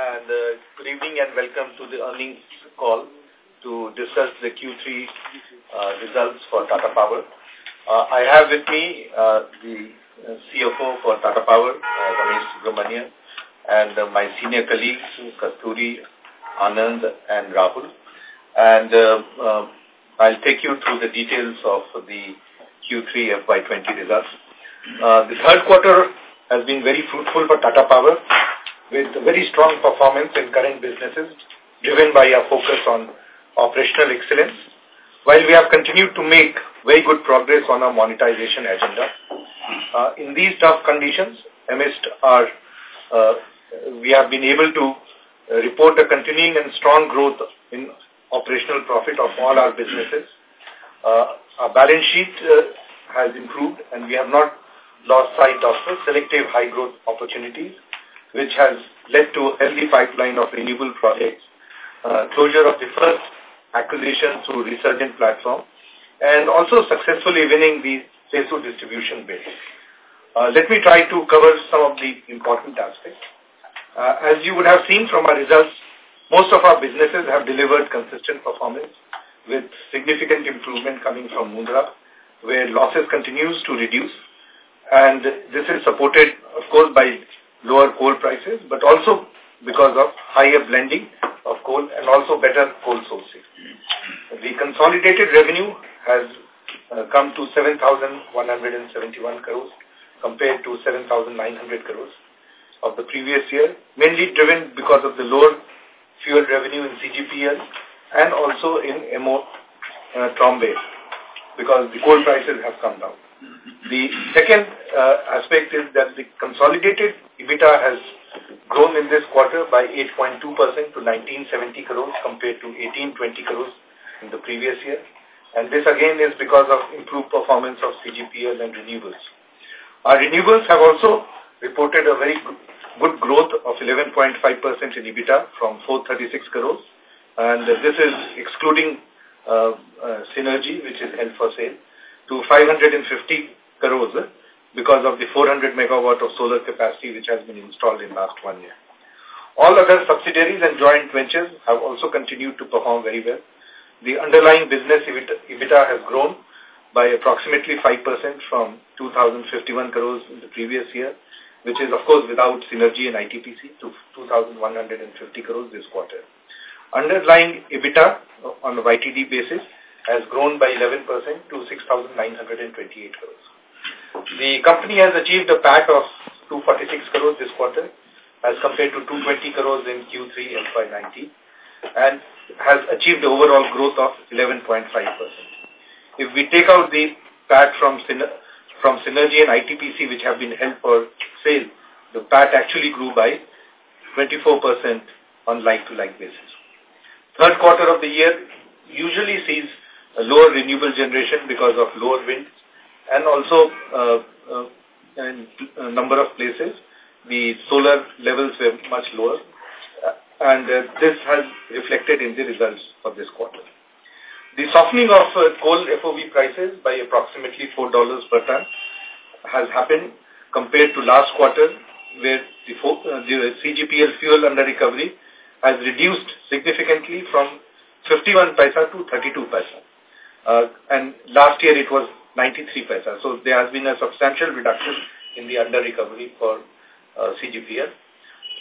and uh, good evening and welcome to the earnings call to discuss the Q3 uh, results for Tata Power. Uh, I have with me uh, the CFO for Tata Power, uh, Ramesh Subramanyam, and uh, my senior colleagues, Kasturi, Anand, and Rahul. And uh, uh, I'll take you through the details of the Q3 FY20 results. Uh, the third quarter has been very fruitful for Tata Power with very strong performance in current businesses driven by our focus on operational excellence. While we have continued to make very good progress on our monetization agenda, uh, in these tough conditions, amidst our, uh, we have been able to report a continuing and strong growth in operational profit of all our businesses. Uh, our balance sheet uh, has improved and we have not lost sight of selective high growth opportunities which has led to a healthy pipeline of renewable projects, uh, closure of the first acquisition through Resurgent platform, and also successfully winning the CESU distribution bid. Uh, let me try to cover some of the important aspects. Uh, as you would have seen from our results, most of our businesses have delivered consistent performance with significant improvement coming from Mundra, where losses continues to reduce. And this is supported, of course, by lower coal prices, but also because of higher blending of coal and also better coal sourcing. The consolidated revenue has uh, come to 7,171 crores compared to 7,900 crores of the previous year, mainly driven because of the lower fuel revenue in CGPL and also in MO uh, Trombay because the coal prices have come down. The second uh, aspect is that the consolidated EBITDA has grown in this quarter by 8.2% to 1970 crores compared to 1820 crores in the previous year. And this again is because of improved performance of CGPL and renewables. Our renewables have also reported a very good growth of 11.5% in EBITDA from 436 crores. And this is excluding uh, uh, Cennergi, which is held for sale, to 550 crores because of the 400 megawatt of solar capacity which has been installed in last one year. All other subsidiaries and joint ventures have also continued to perform very well. The underlying business EBITDA has grown by approximately 5% from 2,051 crores in the previous year, which is, of course, without Cennergi and ITPC to 2,150 crores this quarter. Underlying EBITDA on a YTD basis has grown by 11% to 6,928 crores. The company has achieved a PAT of 246 crores this quarter as compared to 220 crores in Q3 FY19 and has achieved overall growth of 11.5%. If we take out the PAT from, from Cennergi and ITPC which have been held for sale, the PAT actually grew by 24% on like-to-like -like basis. Third quarter of the year usually sees lower renewable generation because of lower wind and also uh, uh, in a number of places the solar levels were much lower uh, and uh, this has reflected in the results of this quarter. The softening of coal FOB prices by approximately $4 per ton has happened compared to last quarter where the, the CGPL fuel under recovery has reduced significantly from 51 paisa to 32 paisa. Uh, and last year it was 93 paisa. So there has been a substantial reduction in the under recovery for uh, CGPL.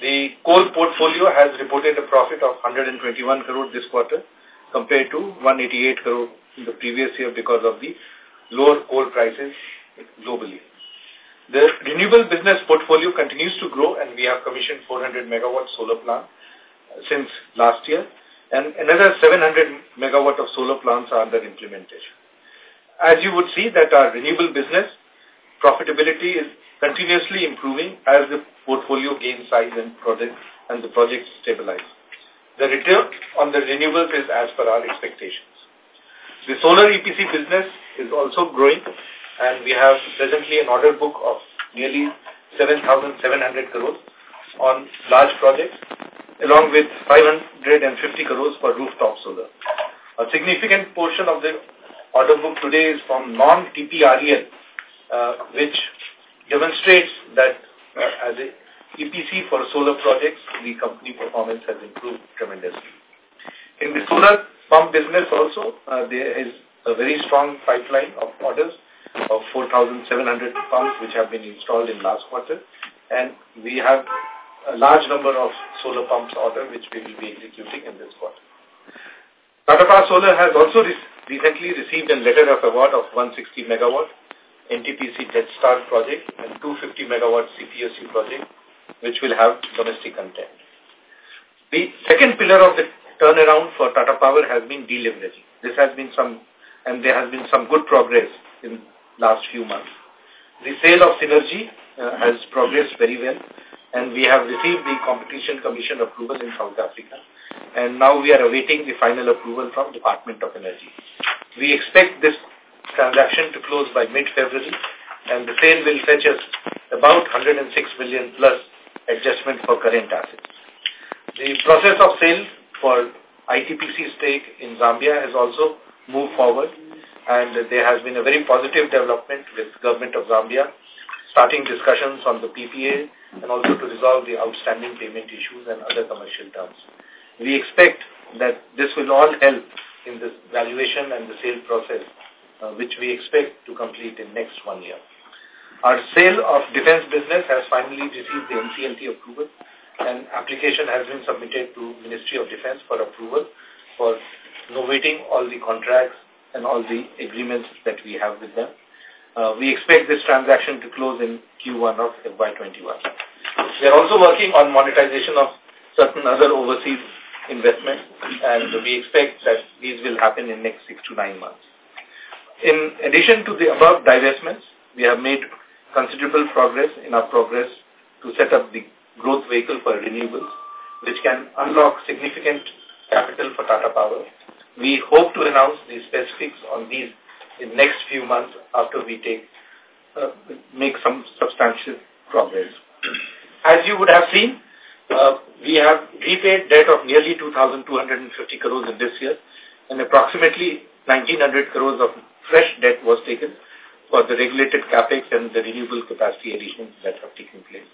The coal portfolio has reported a profit of 121 crore this quarter compared to 188 crore in the previous year because of the lower coal prices globally. The renewable business portfolio continues to grow and we have commissioned 400 megawatt solar plant since last year and another 700 megawatt of solar plants are under implementation. As you would see that our renewable business profitability is continuously improving as the portfolio gains size and project and the projects stabilize. The return on the renewables is as per our expectations. The solar EPC business is also growing and we have presently an order book of nearly 7,700 crores on large projects along with 550 crores for rooftop solar. A significant portion of the order book today is from non-TPREL, uh, which demonstrates that uh, as a EPC for solar projects, the company performance has improved tremendously. In the solar pump business also, uh, there is a very strong pipeline of orders of 4,700 pumps which have been installed in last quarter. And we have a large number of solar pumps order which we will be executing in this quarter. Tata Power Solar has also re recently received a letter of award of 160 megawatt NTPC Death Star project and 250 megawatt CPSU project which will have domestic content. The second pillar of the turnaround for Tata Power has been deleveraging. This has been some, and there has been some good progress in last few months. The sale of Cennergi uh, has progressed very well, and we have received the Competition Commission approval in South Africa, and now we are awaiting the final approval from Department of Energy. We expect this transaction to close by mid-February, and the sale will fetch us about 106 million plus adjustment for current assets. The process of sale for ITPC stake in Zambia has also moved forward, and there has been a very positive development with government of Zambia starting discussions on the PPA and also to resolve the outstanding payment issues and other commercial terms. We expect that this will all help in the valuation and the sale process, uh, which we expect to complete in next one year. Our sale of defense business has finally received the NCLT approval and application has been submitted to Ministry of Defense for approval for novating all the contracts and all the agreements that we have with them. Uh, we expect this transaction to close in Q1 of FY21. We are also working on monetization of certain other overseas investments and we expect that these will happen in next six to nine months. In addition to the above divestments, we have made considerable progress in our progress to set up the growth vehicle for renewables, which can unlock significant capital for Tata Power. We hope to announce the specifics on these in next few months after we take uh, make some substantial progress. As you would have seen, uh, we have repaid debt of nearly 2,250 crores in this year, and approximately 1,900 crores of fresh debt was taken for the regulated capex and the renewable capacity additions that have taken place.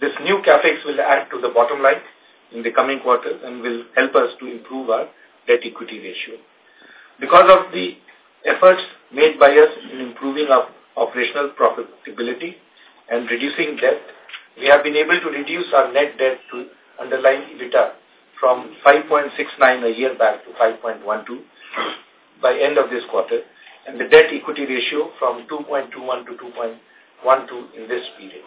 This new capex will add to the bottom line in the coming quarters and will help us to improve our debt equity ratio. Because of the efforts made by us in improving our operational profitability and reducing debt, we have been able to reduce our net debt to underlying EBITDA from 5.69 a year back to 5.12 by end of this quarter, and the debt equity ratio from 2.21 to 2.12 in this period.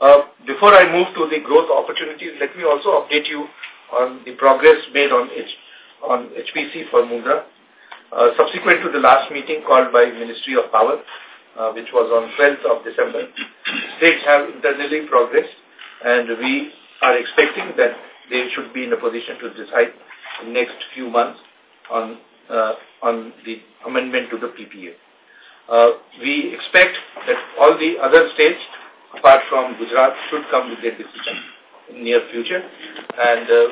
Uh, before I move to the growth opportunities, let me also update you on the progress made on, H, on HPC for Mundra. Uh, subsequent to the last meeting called by Ministry of Power, uh, which was on 12th of December, states have internally progressed and we are expecting that they should be in a position to decide in next few months on uh, on the amendment to the PPA. Uh, we expect that all the other states apart from Gujarat, should come with their decision in near future. And uh,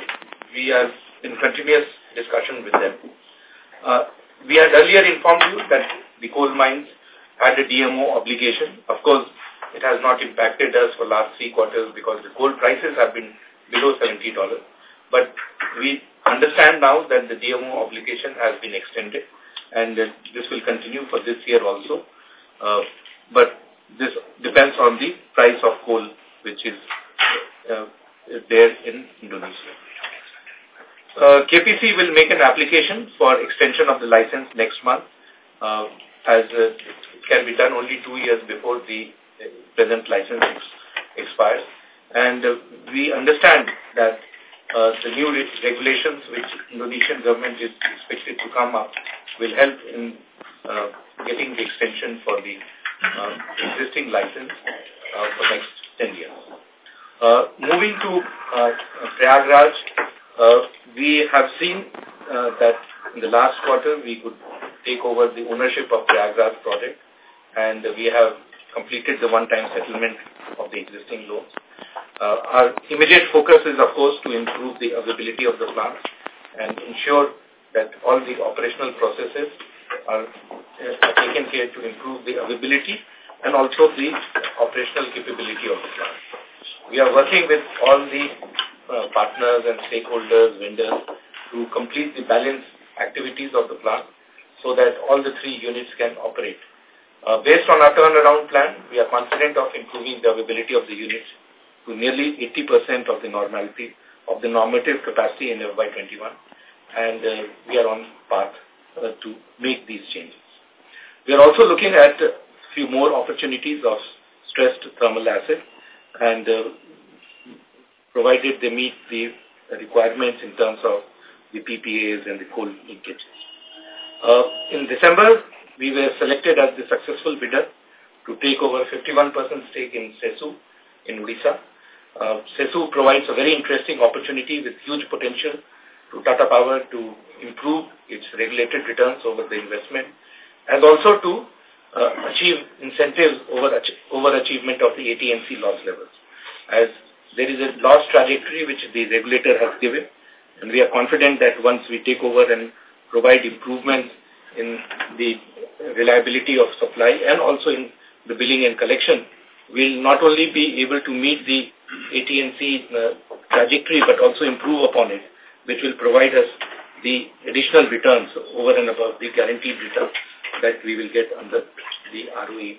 we are in continuous discussion with them. Uh, we had earlier informed you that the coal mines had a DMO obligation. Of course, it has not impacted us for last three quarters because the coal prices have been below $70. But we understand now that the DMO obligation has been extended and this will continue for this year also. Uh, but this depends on the price of coal which is uh, there in Indonesia. Uh, KPC will make an application for extension of the license next month uh, as uh, it can be done only two years before the uh, present license ex expires. And uh, we understand that uh, the new regulations which Indonesian government is expected to come up will help in uh, getting the extension for the uh, existing license uh, for next 10 years. Uh, moving to uh, Prayagraj, we have seen uh, that in the last quarter we could take over the ownership of Prayagraj project and we have completed the one-time settlement of the existing loans. Uh, our immediate focus is, of course, to improve the availability of the plant and ensure that all the operational processes are uh, taken care to improve the availability and also the operational capability of the plant. We are working with all the uh, partners and stakeholders, vendors, to complete the balance activities of the plant so that all the three units can operate. Uh, based on our turnaround plan, we are confident of improving the availability of the units to nearly 80% of the normality of the normative capacity in FY21 and uh, we are on path uh, to make these changes. We are also looking at a few more opportunities of stressed thermal acid and uh, provided they meet the requirements in terms of the PPAs and the coal linkages. Uh, in December, we were selected as the successful bidder to take over 51% stake in CESU in Odisha. Uh, CESU provides a very interesting opportunity with huge potential to Tata Power to improve its regulated returns over the investment and also to uh, achieve incentives over overachievement of the AT&C loss levels. As there is a loss trajectory which the regulator has given, and we are confident that once we take over and provide improvements in the reliability of supply and also in the billing and collection, we'll not only be able to meet the AT&C uh, trajectory but also improve upon it, which will provide us the additional returns over and above the guaranteed return that we will get under the ROE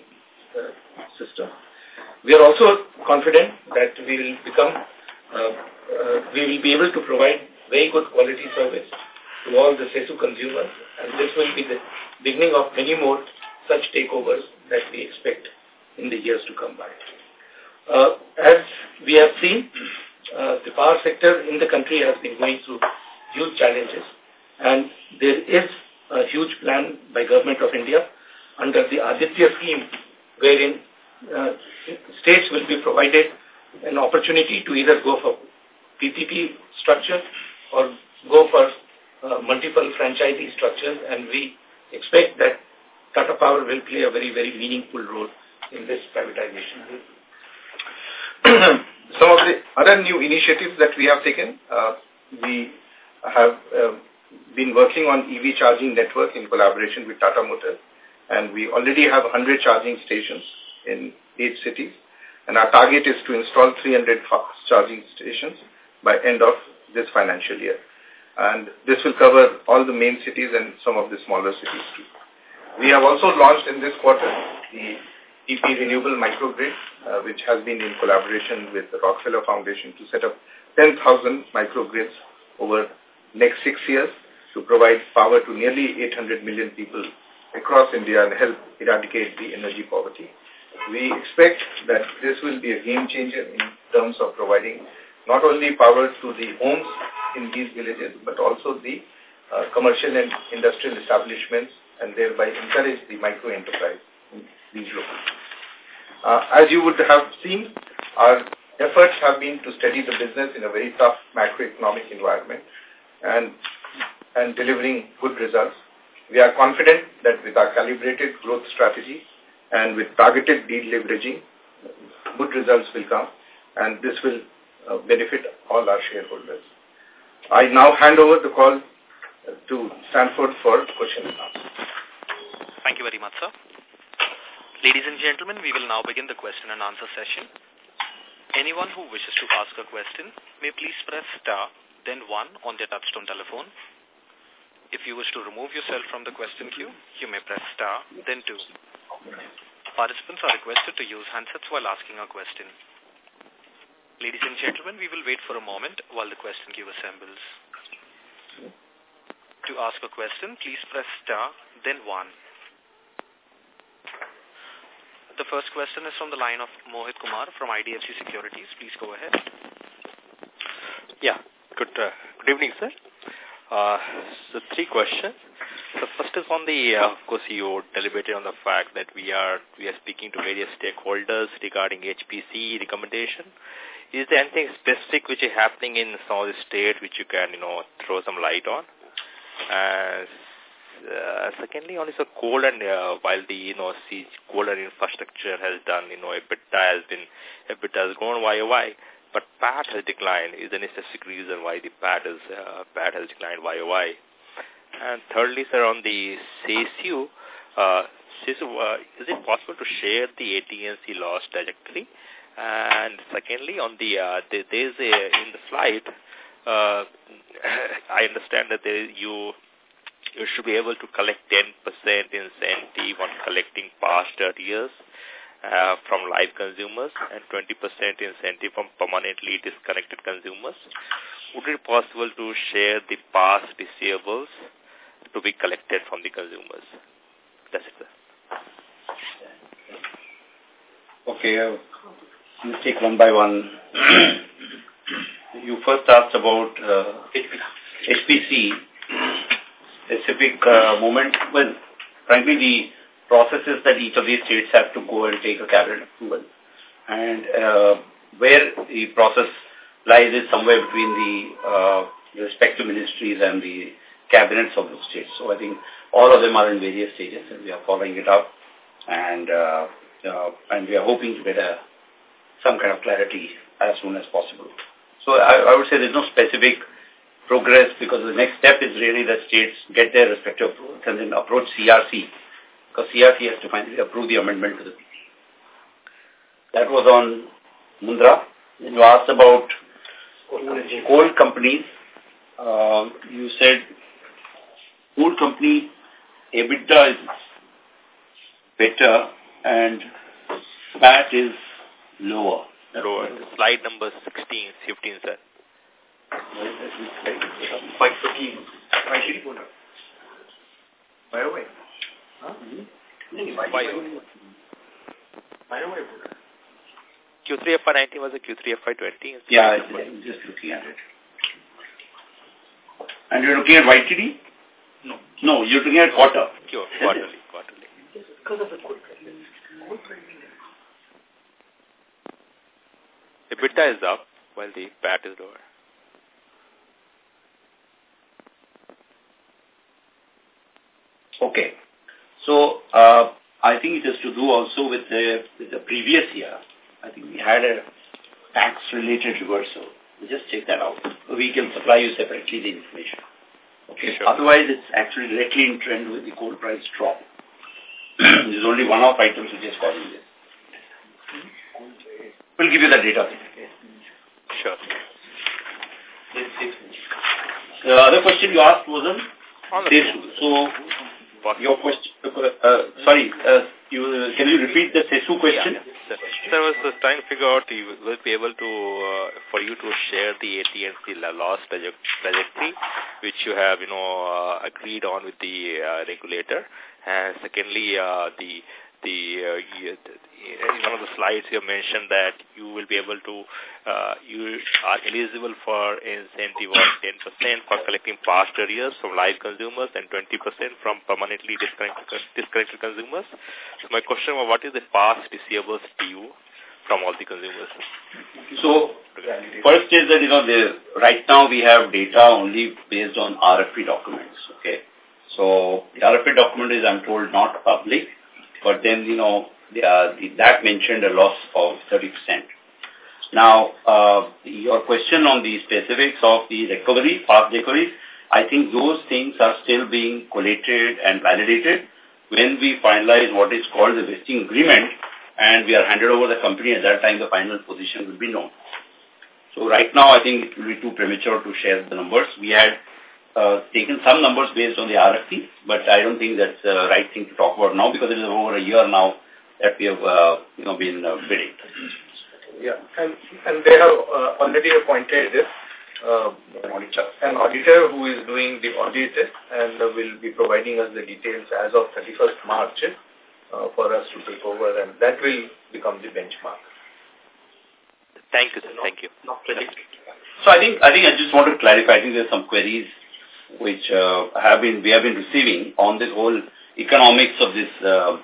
uh, system. We are also confident that we will become, uh, uh, we will be able to provide very good quality service to all the CESU consumers and this will be the beginning of many more such takeovers that we expect in the years to come by. Uh, as we have seen, uh, the power sector in the country has been going through huge challenges and there is a huge plan by Government of India under the Aditya scheme wherein uh, states will be provided an opportunity to either go for PPP structure or go for uh, multiple franchisee structures and we expect that Tata Power will play a very, very meaningful role in this privatization. Some of the other new initiatives that we have taken, uh, we have uh, been working on EV charging network in collaboration with Tata Motors and we already have 100 charging stations in eight cities and our target is to install 300 fast charging stations by end of this financial year. And this will cover all the main cities and some of the smaller cities too. We have also launched in this quarter the TP Renewable Microgrid, uh, which has been in collaboration with the Rockefeller Foundation to set up 10,000 microgrids over next six years to provide power to nearly 800 million people across India and help eradicate the energy poverty. We expect that this will be a game changer in terms of providing not only power to the homes in these villages, but also the uh, commercial and industrial establishments and thereby encourage the micro enterprise in these localities. Uh, as you would have seen, our efforts have been to steady the business in a very tough macroeconomic environment and, and delivering good results. We are confident that with our calibrated growth strategy and with targeted deleveraging, good results will come and this will uh, benefit all our shareholders. I now hand over the call to Stanford for question and answer. Thank you very much, sir. Ladies and gentlemen, we will now begin the question and answer session. Anyone who wishes to ask a question may please press star, then one on their touchtone telephone. If you wish to remove yourself from the question queue, you may press star, then two. Participants are requested to use handsets while asking a question. Ladies and gentlemen, we will wait for a moment while the question queue assembles. To ask a question, please press star, then one. The first question is from the line of Mohit Kumar from IDFC Securities. Please go ahead. Yeah, good, uh, good evening, sir. Uh, so three questions. The first is on the, uh, of course, you deliberated on the fact that we are we are speaking to various stakeholders regarding HPC recommendation. Is there anything specific which is happening in some of the state which you can, you know, throw some light on? And uh, secondly, on a coal and uh, while the you know coal and infrastructure has done you know EBITDA has been EBITDA has grown YOY, but PAT has declined. Is there any specific reason why the PAT is uh, PAT has declined YOY? And thirdly, sir, on the CSU, uh, CSU, uh, is it possible to share the AT&C loss trajectory? And secondly, on the, uh, there's a, in the slide, uh, I understand that there, you you should be able to collect 10% incentive on collecting past 30 years uh, from live consumers and 20% incentive from permanently disconnected consumers. Would it be possible to share the past receivables to be collected from the consumers? That's it, sir. Okay, uh, let's take one by one. you first asked about uh, HPC specific uh, moment. Well, frankly, the processes that each of these states have to go and take a cabinet approval. And uh, where the process lies is somewhere between the uh, respective ministries and the cabinets of those states. So I think all of them are in various stages and we are following it up. And uh, uh, and we are hoping to get a, some kind of clarity as soon as possible. So I, I would say there's no specific progress because the next step is really that states get their respective approvals and then approach CRC because CRC has to finally approve the amendment to the PT. That was on Mundra. Then you asked about coal companies. Uh, you said coal company EBITDA is better and PAT is lower. Lower. Slide number 16, 15, sir. Five fifteen. By the way. Hmm? by the way, Q3 FY19 was a Q3 FY20? Yeah, just looking at it. And you're looking at YTD? No. No, you're looking at quarter. Q, quarterly, quarterly. Because of the coal EBITDA is up while the PAT is lower. Okay. So, uh, I think it has to do also with the, with the previous year. I think we had a tax-related reversal. We'll just check that out. We can supply you separately the information. Okay. Sure. Otherwise, it's actually directly in trend with the coal price drop. There's only one-off items which is causing this. We'll give you the data. Sure. The other question you asked was on, on So, your question, uh, sorry, uh, you, uh, can you repeat the CESU question? Yeah. Sir, I was trying to figure out you will be able to, uh, for you to share the AT&C loss trajectory, which you have, you know, uh, agreed on with the uh, regulator. And secondly, uh, the the uh, in one of the slides you mentioned that you will be able to uh, you are eligible for incentive of 10% for collecting past arrears from live consumers and 20% from permanently disconnected, disconnected consumers. So my question was what is the past receivables due from all the consumers? So first is that you know the right now we have data only based on RFP documents. Okay. So the RFP document is I'm told not public but then, you know, the, that mentioned a loss of 30%. Now, uh, your question on the specifics of the recovery, past recoveries, I think those things are still being collated and validated. When we finalize what is called the vesting agreement and we are handed over the company, at that time the final position will be known. So right now, I think it will be too premature to share the numbers. We had uh, taken some numbers based on the RFP, but I don't think that's the right thing to talk about now because it is over a year now that we have, uh, you know, been uh, bidding. Yeah, and and they have uh, already appointed uh, an auditor, an auditor who is doing the audit and uh, will be providing us the details as of 31st March uh, for us to take over, and that will become the benchmark. Thank you, sir. Thank you. So I think I think I just want to clarify. I think there's some queries which uh, have been we have been receiving on this whole economics of this uh,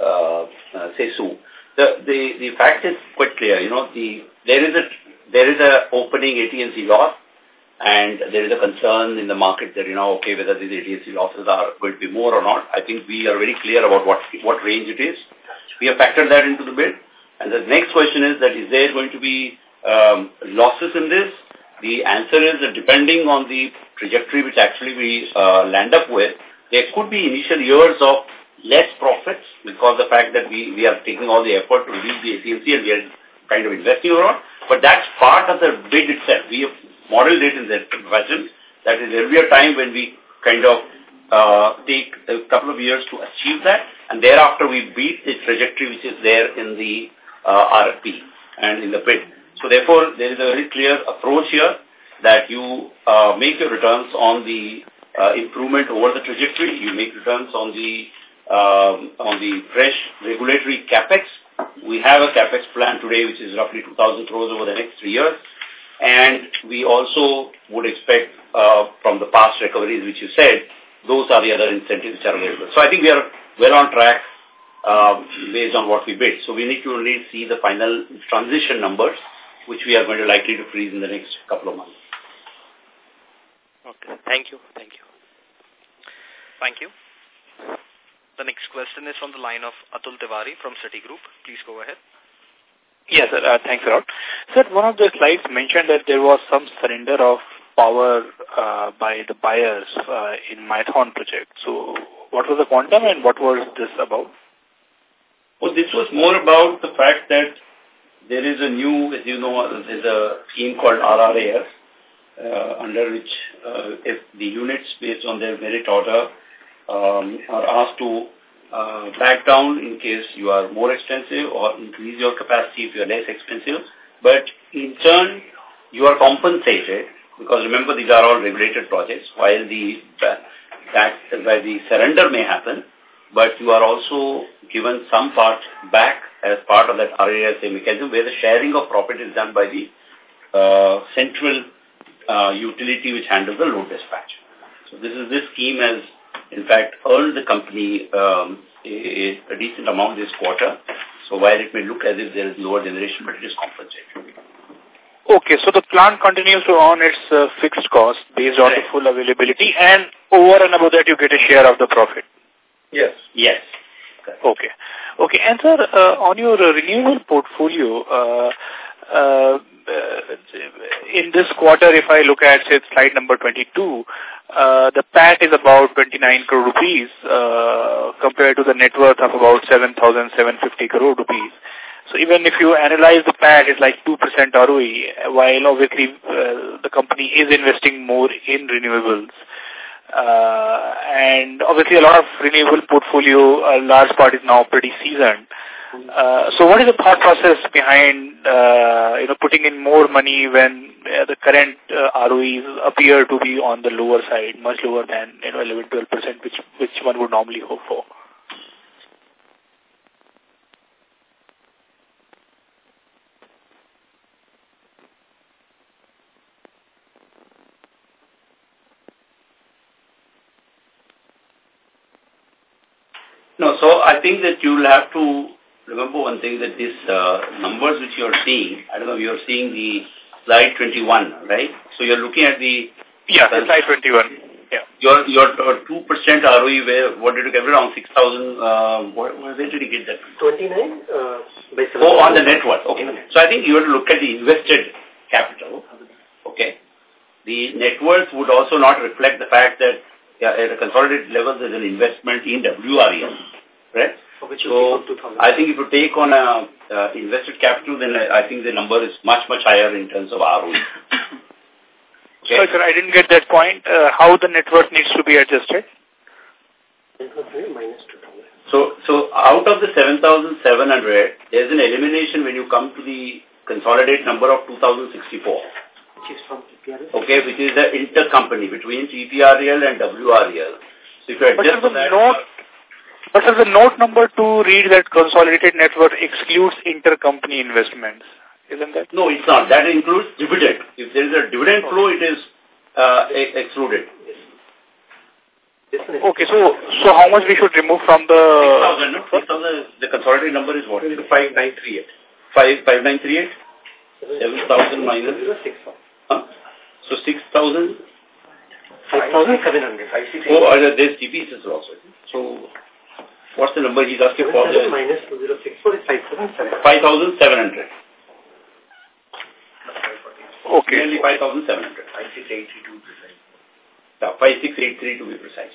uh, uh, CESU. The, the the fact is quite clear. You know, the there is a there is a opening AT&C loss, and there is a concern in the market that you know, okay, whether these AT&C losses are going to be more or not. I think we are very clear about what what range it is. We have factored that into the bid. And the next question is that is there going to be um, losses in this? The answer is that depending on the trajectory which actually we uh, land up with, there could be initial years of less profits because the fact that we, we are taking all the effort to reduce the AT&C we are kind of investing around, but that's part of the bid itself. We have modeled it in the fashion that is, there will be a time when we kind of uh, take a couple of years to achieve that, and thereafter we beat the trajectory which is there in the uh, RFP and in the bid. So therefore, there is a very clear approach here that you uh, make your returns on the uh, improvement over the trajectory, you make returns on the um, on the fresh regulatory capex. We have a capex plan today which is roughly 2,000 crores over the next three years. And we also would expect uh, from the past recoveries, which you said, those are the other incentives which are available. So I think we are well on track uh, based on what we bid. So we need to only see the final transition numbers, which we are going to likely to freeze in the next couple of months. Okay. Thank you. Thank you. Thank you. The next question is from the line of Atul Tiwari from Citigroup. Please go ahead. Yes, sir. Uh, thanks a lot. Sir, one of the slides mentioned that there was some surrender of power uh, by the buyers uh, in Maithon project. So what was the quantum and what was this about? Well, this was more about the fact that there is a new, as you know, there's a scheme called RRAS, uh, under which uh, if the units based on their merit order um, are asked to uh, back down in case you are more expensive or increase your capacity if you are less expensive. But in turn, you are compensated because remember these are all regulated projects while the that by the surrender may happen, but you are also given some part back as part of that RASA mechanism where the sharing of profit is done by the uh, central uh, utility which handles the load dispatch. So this is this scheme has in fact, earned the company um, a, a decent amount this quarter. So while it may look as if there is lower generation, but it is compensated. Okay, so the plant continues to earn its uh, fixed cost based on right. the full availability, and over and above that, you get a share of the profit. Yes. Yes. Okay. Okay, and sir, uh, on your uh, renewable portfolio, uh, uh, in this quarter, if I look at, say, slide number 22, uh, the PAT is about 29 crore rupees uh, compared to the net worth of about 7,750 crore rupees. So even if you analyze the PAT, it's like 2% ROE, while obviously uh, the company is investing more in renewables. Uh, and obviously a lot of renewable portfolio, a large part is now pretty seasoned. Uh, so what is the thought process behind, uh, you know, putting in more money when uh, the current uh, ROEs appear to be on the lower side, much lower than, you know, 11, 12%, which, which one would normally hope for? No, so I think that you'll have to remember one thing that these uh, numbers which you're seeing, I don't know, you're seeing the slide 21, right? So you're looking at the... Yeah, the slide 21. Yeah. Your your 2% uh, ROE, where, what did you get? Around 6,000, uh, where, where did you get that? 29 uh, by Oh, on the net worth. Okay. So I think you have to look at the invested capital. Okay. The net worth would also not reflect the fact that yeah, at a consolidated level, there's an investment in WREL, right? So I think if you take on a uh, invested capital, then I, I think the number is much, much higher in terms of ROE. Okay. Sorry, sir, I didn't get that point. Uh, how the net worth needs to be adjusted? So, so out of the 7,700, there's an elimination when you come to the consolidated number of 2,064. Which is from TPREL? Okay, which is the intercompany between TPREL and WRL. So if you adjust but that... Note, but as the note number two read that consolidated net worth excludes intercompany investments. Isn't that? No, it's not. That includes dividend. If there is a dividend flow, it is uh, excluded. Okay, so so how much we should remove from the... 6,000, no? 6,000, the consolidated number is what? 5938. 5938? 7,000 minus... 6,000. Huh? So 6,000? 5,700. Oh, uh, there's TPS also. So What's the number he's asking for? Minus 2064 is 5,700. 5,700. Okay. Nearly 5,700. 5683 to be precise. Yeah, 5683 to be precise.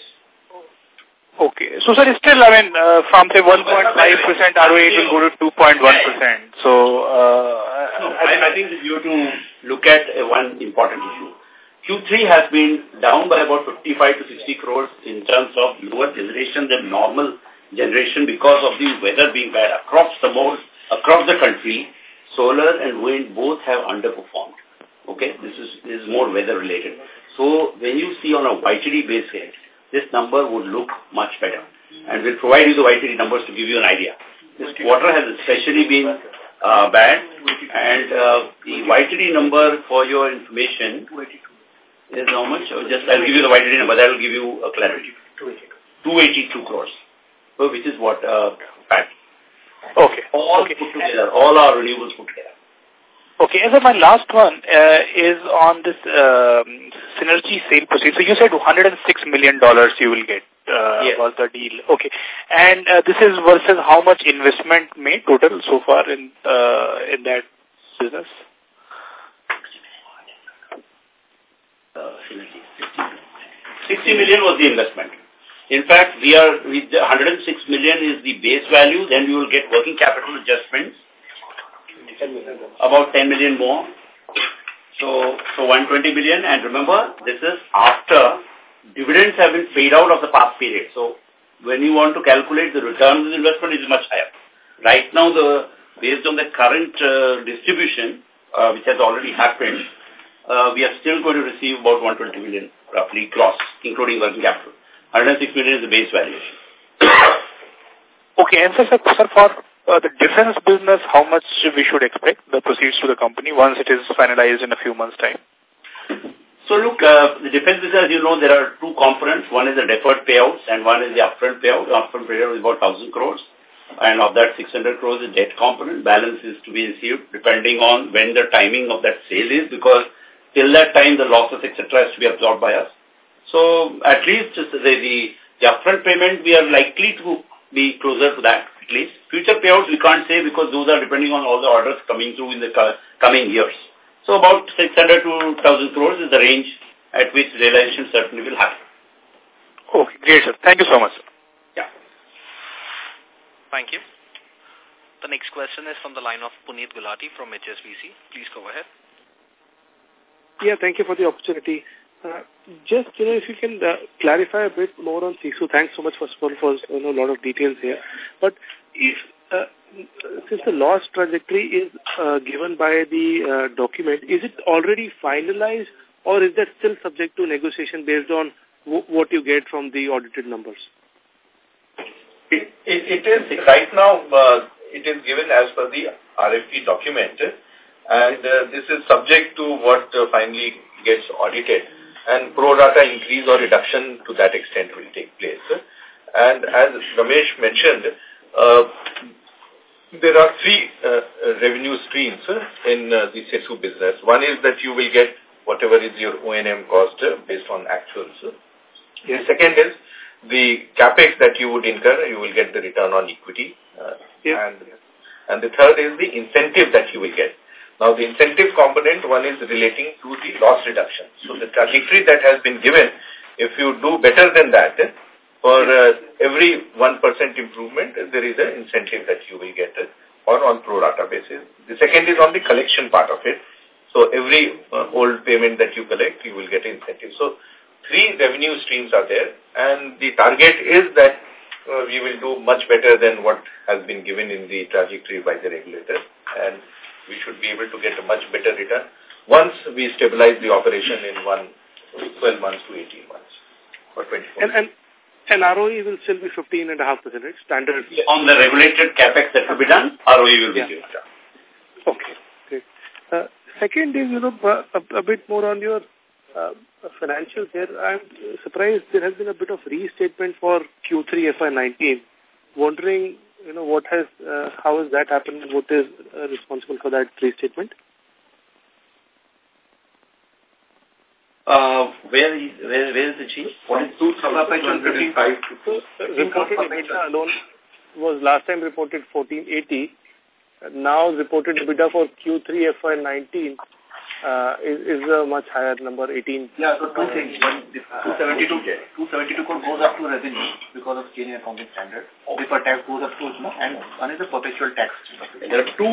Okay. So, sir, it's still, I mean, uh, from, say, 1.5% ROA, it will go to 2.1%. So, uh, no, I, I think you have to look at uh, one important issue. Q3 has been down by about 55 to 60 crores in terms of lower generation than normal generation because of the weather being bad across the board, across the country. Solar and wind both have underperformed. Okay, this is, this is more weather related. So when you see on a YTD basis, this number would look much better. And we'll provide you the YTD numbers to give you an idea. This quarter has especially been uh, bad, and uh, the YTD number for your information is how much? Just I'll give you the YTD number. That will give you a clarity. 282 crores, so which is what uh, bad. Okay. All okay. put together, all our renewables put together. Okay, and so my last one uh, is on this um, Cennergi sale proceeds. So you said $106 million you will get uh, yes. was the deal. Okay, and uh, this is versus how much investment made total so far in uh, in that business? Uh, 60 million was the investment. In fact, we are with the 106 million is the base value. Then we will get working capital adjustments about 10 million more. So, so 120 million. And remember, this is after dividends have been paid out of the past period. So, when you want to calculate the return on investment, is much higher. Right now, the based on the current uh, distribution, uh, which has already happened, uh, we are still going to receive about 120 million roughly gross, including working capital. 106 million is the base valuation. Okay, and sir, sir for uh, the defense business, how much we should expect the proceeds to the company once it is finalized in a few months' time? So look, uh, the defense business, as you know, there are two components. One is the deferred payouts and one is the upfront payout. The upfront payout is about 1,000 crores. And of that, 600 crores is debt component. Balance is to be received depending on when the timing of that sale is because till that time the losses, etc. has to be absorbed by us. So at least the, the, the upfront payment, we are likely to be closer to that at least. Future payouts we can't say because those are depending on all the orders coming through in the coming years. So about 600 to 1,000 crores is the range at which realization certainly will happen. Okay, great, sir. Thank you so much. Sir. Yeah. Thank you. The next question is from the line of Puneet Gulati from HSBC. Please go ahead. Yeah, thank you for the opportunity. Uh, just, you know, if you can uh, clarify a bit more on CISU. Thanks so much, first of all, for you know, a lot of details here. But if, uh, since the loss trajectory is uh, given by the uh, document, is it already finalized or is that still subject to negotiation based on what you get from the audited numbers? It, it, it is, right now, uh, it is given as per the RFP document and uh, this is subject to what uh, finally gets audited and pro rata increase or reduction to that extent will take place. And as Ramesh mentioned, uh, there are three uh, revenue streams in uh, the CISU business. One is that you will get whatever is your O&M cost based on actuals. The second is the capex that you would incur, you will get the return on equity. Uh, yeah. and, and the third is the incentive that you will get. Now, the incentive component, one is relating to the loss reduction. So, the trajectory that has been given, if you do better than that, for uh, every 1% improvement, there is an incentive that you will get or on pro rata basis. The second is on the collection part of it. So, every uh, old payment that you collect, you will get incentive. So, three revenue streams are there and the target is that uh, we will do much better than what has been given in the trajectory by the regulator and we should be able to get a much better return once we stabilize the operation in one 12 months to 18 months or 24 and, and, and ROE will still be 15.5%, right? Standard. On the regulated capex that will be done, ROE will yeah. be given. Okay, great. Uh, second is, you know, a, a bit more on your uh, financials here. I'm surprised there has been a bit of restatement for Q3 FY19. Wondering you know, what has, uh, how has that happened and what is uh, responsible for that restatement? Uh, where is, where, where is the change? What is 2,205? So, uh, reported EBITDA alone was last time reported 1480. Now reported EBITDA for Q3 FY19 uh, is, is a much higher number, 18. Yeah, so two things. One, this 272, 272 crore goes up to revenue because of change in accounting standard. Deferred tax goes up to, you know, and one is the perpetual tax. There are two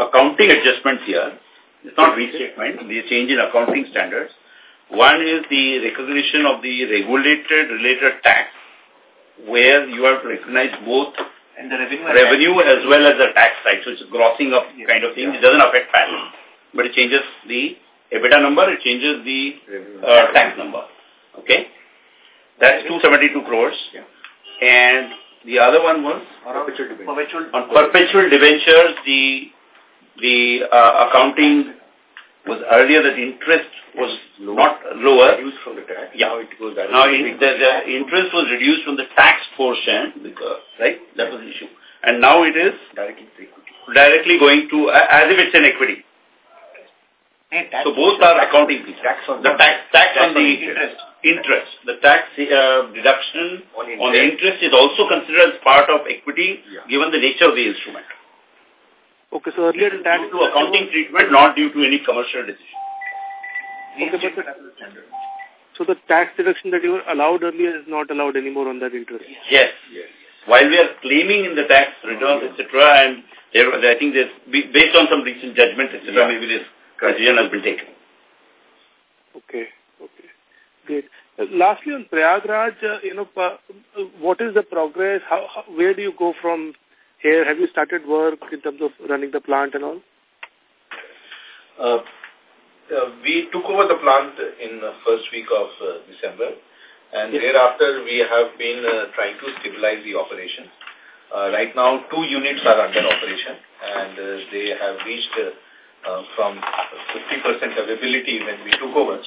accounting adjustments here. It's not restatement, the change in accounting standards. One is the recognition of the regulated related tax, where you have to recognize both and the revenue, revenue as well as the tax side. So it's a grossing up yeah. kind of thing. It doesn't affect PAT, but it changes the EBITDA number, it changes the uh, tax number. Okay? That's 272 crores. Yeah. And the other one was? Perpetual debentures. On perpetual debentures, the, the uh, accounting was earlier that interest was Low. not lower. Reduced from the tax. Yeah. Now, it goes now in, the, the interest was reduced from the tax portion, because, right? That was the issue. And now it is directly equity. Directly going to, uh, as if it's an equity. So both are accounting fees. Tax on the tax, tax, tax on the interest. interest. The tax uh, deduction on, on the interest is also considered as part of equity yeah. given the nature of the instrument. Okay, so earlier tax... Due to accounting treatment, not due to any commercial decision. Okay, but the, so the tax deduction that you were allowed earlier is not allowed anymore on that interest? Yes. yes. While we are claiming in the tax returns, etc., and there, I think there's, based on some recent judgments, etc., yeah. maybe this decision has been taken. Okay, okay, great. Uh, lastly, on Prayagraj, uh, you know, uh, what is the progress? How, how, where do you go from here? Have you started work in terms of running the plant and all? Uh, uh, we took over the plant in the first week of uh, December and yes. thereafter we have been uh, trying to stabilize the operation. Uh, right now two units are under operation and uh, they have reached uh, from 50% availability when we took over,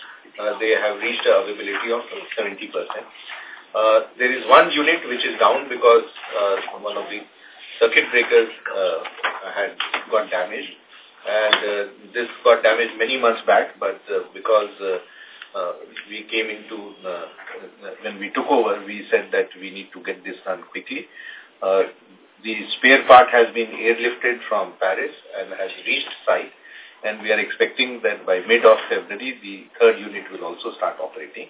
they have reached availability of 70%. there is one unit which is down because one of the circuit breakers had got damaged and uh, this got damaged many months back, but uh, because uh, uh, we came into, uh, when we took over, we said that we need to get this done quickly. Uh, the spare part has been airlifted from Paris and has reached site, and we are expecting that by mid of February, the third unit will also start operating.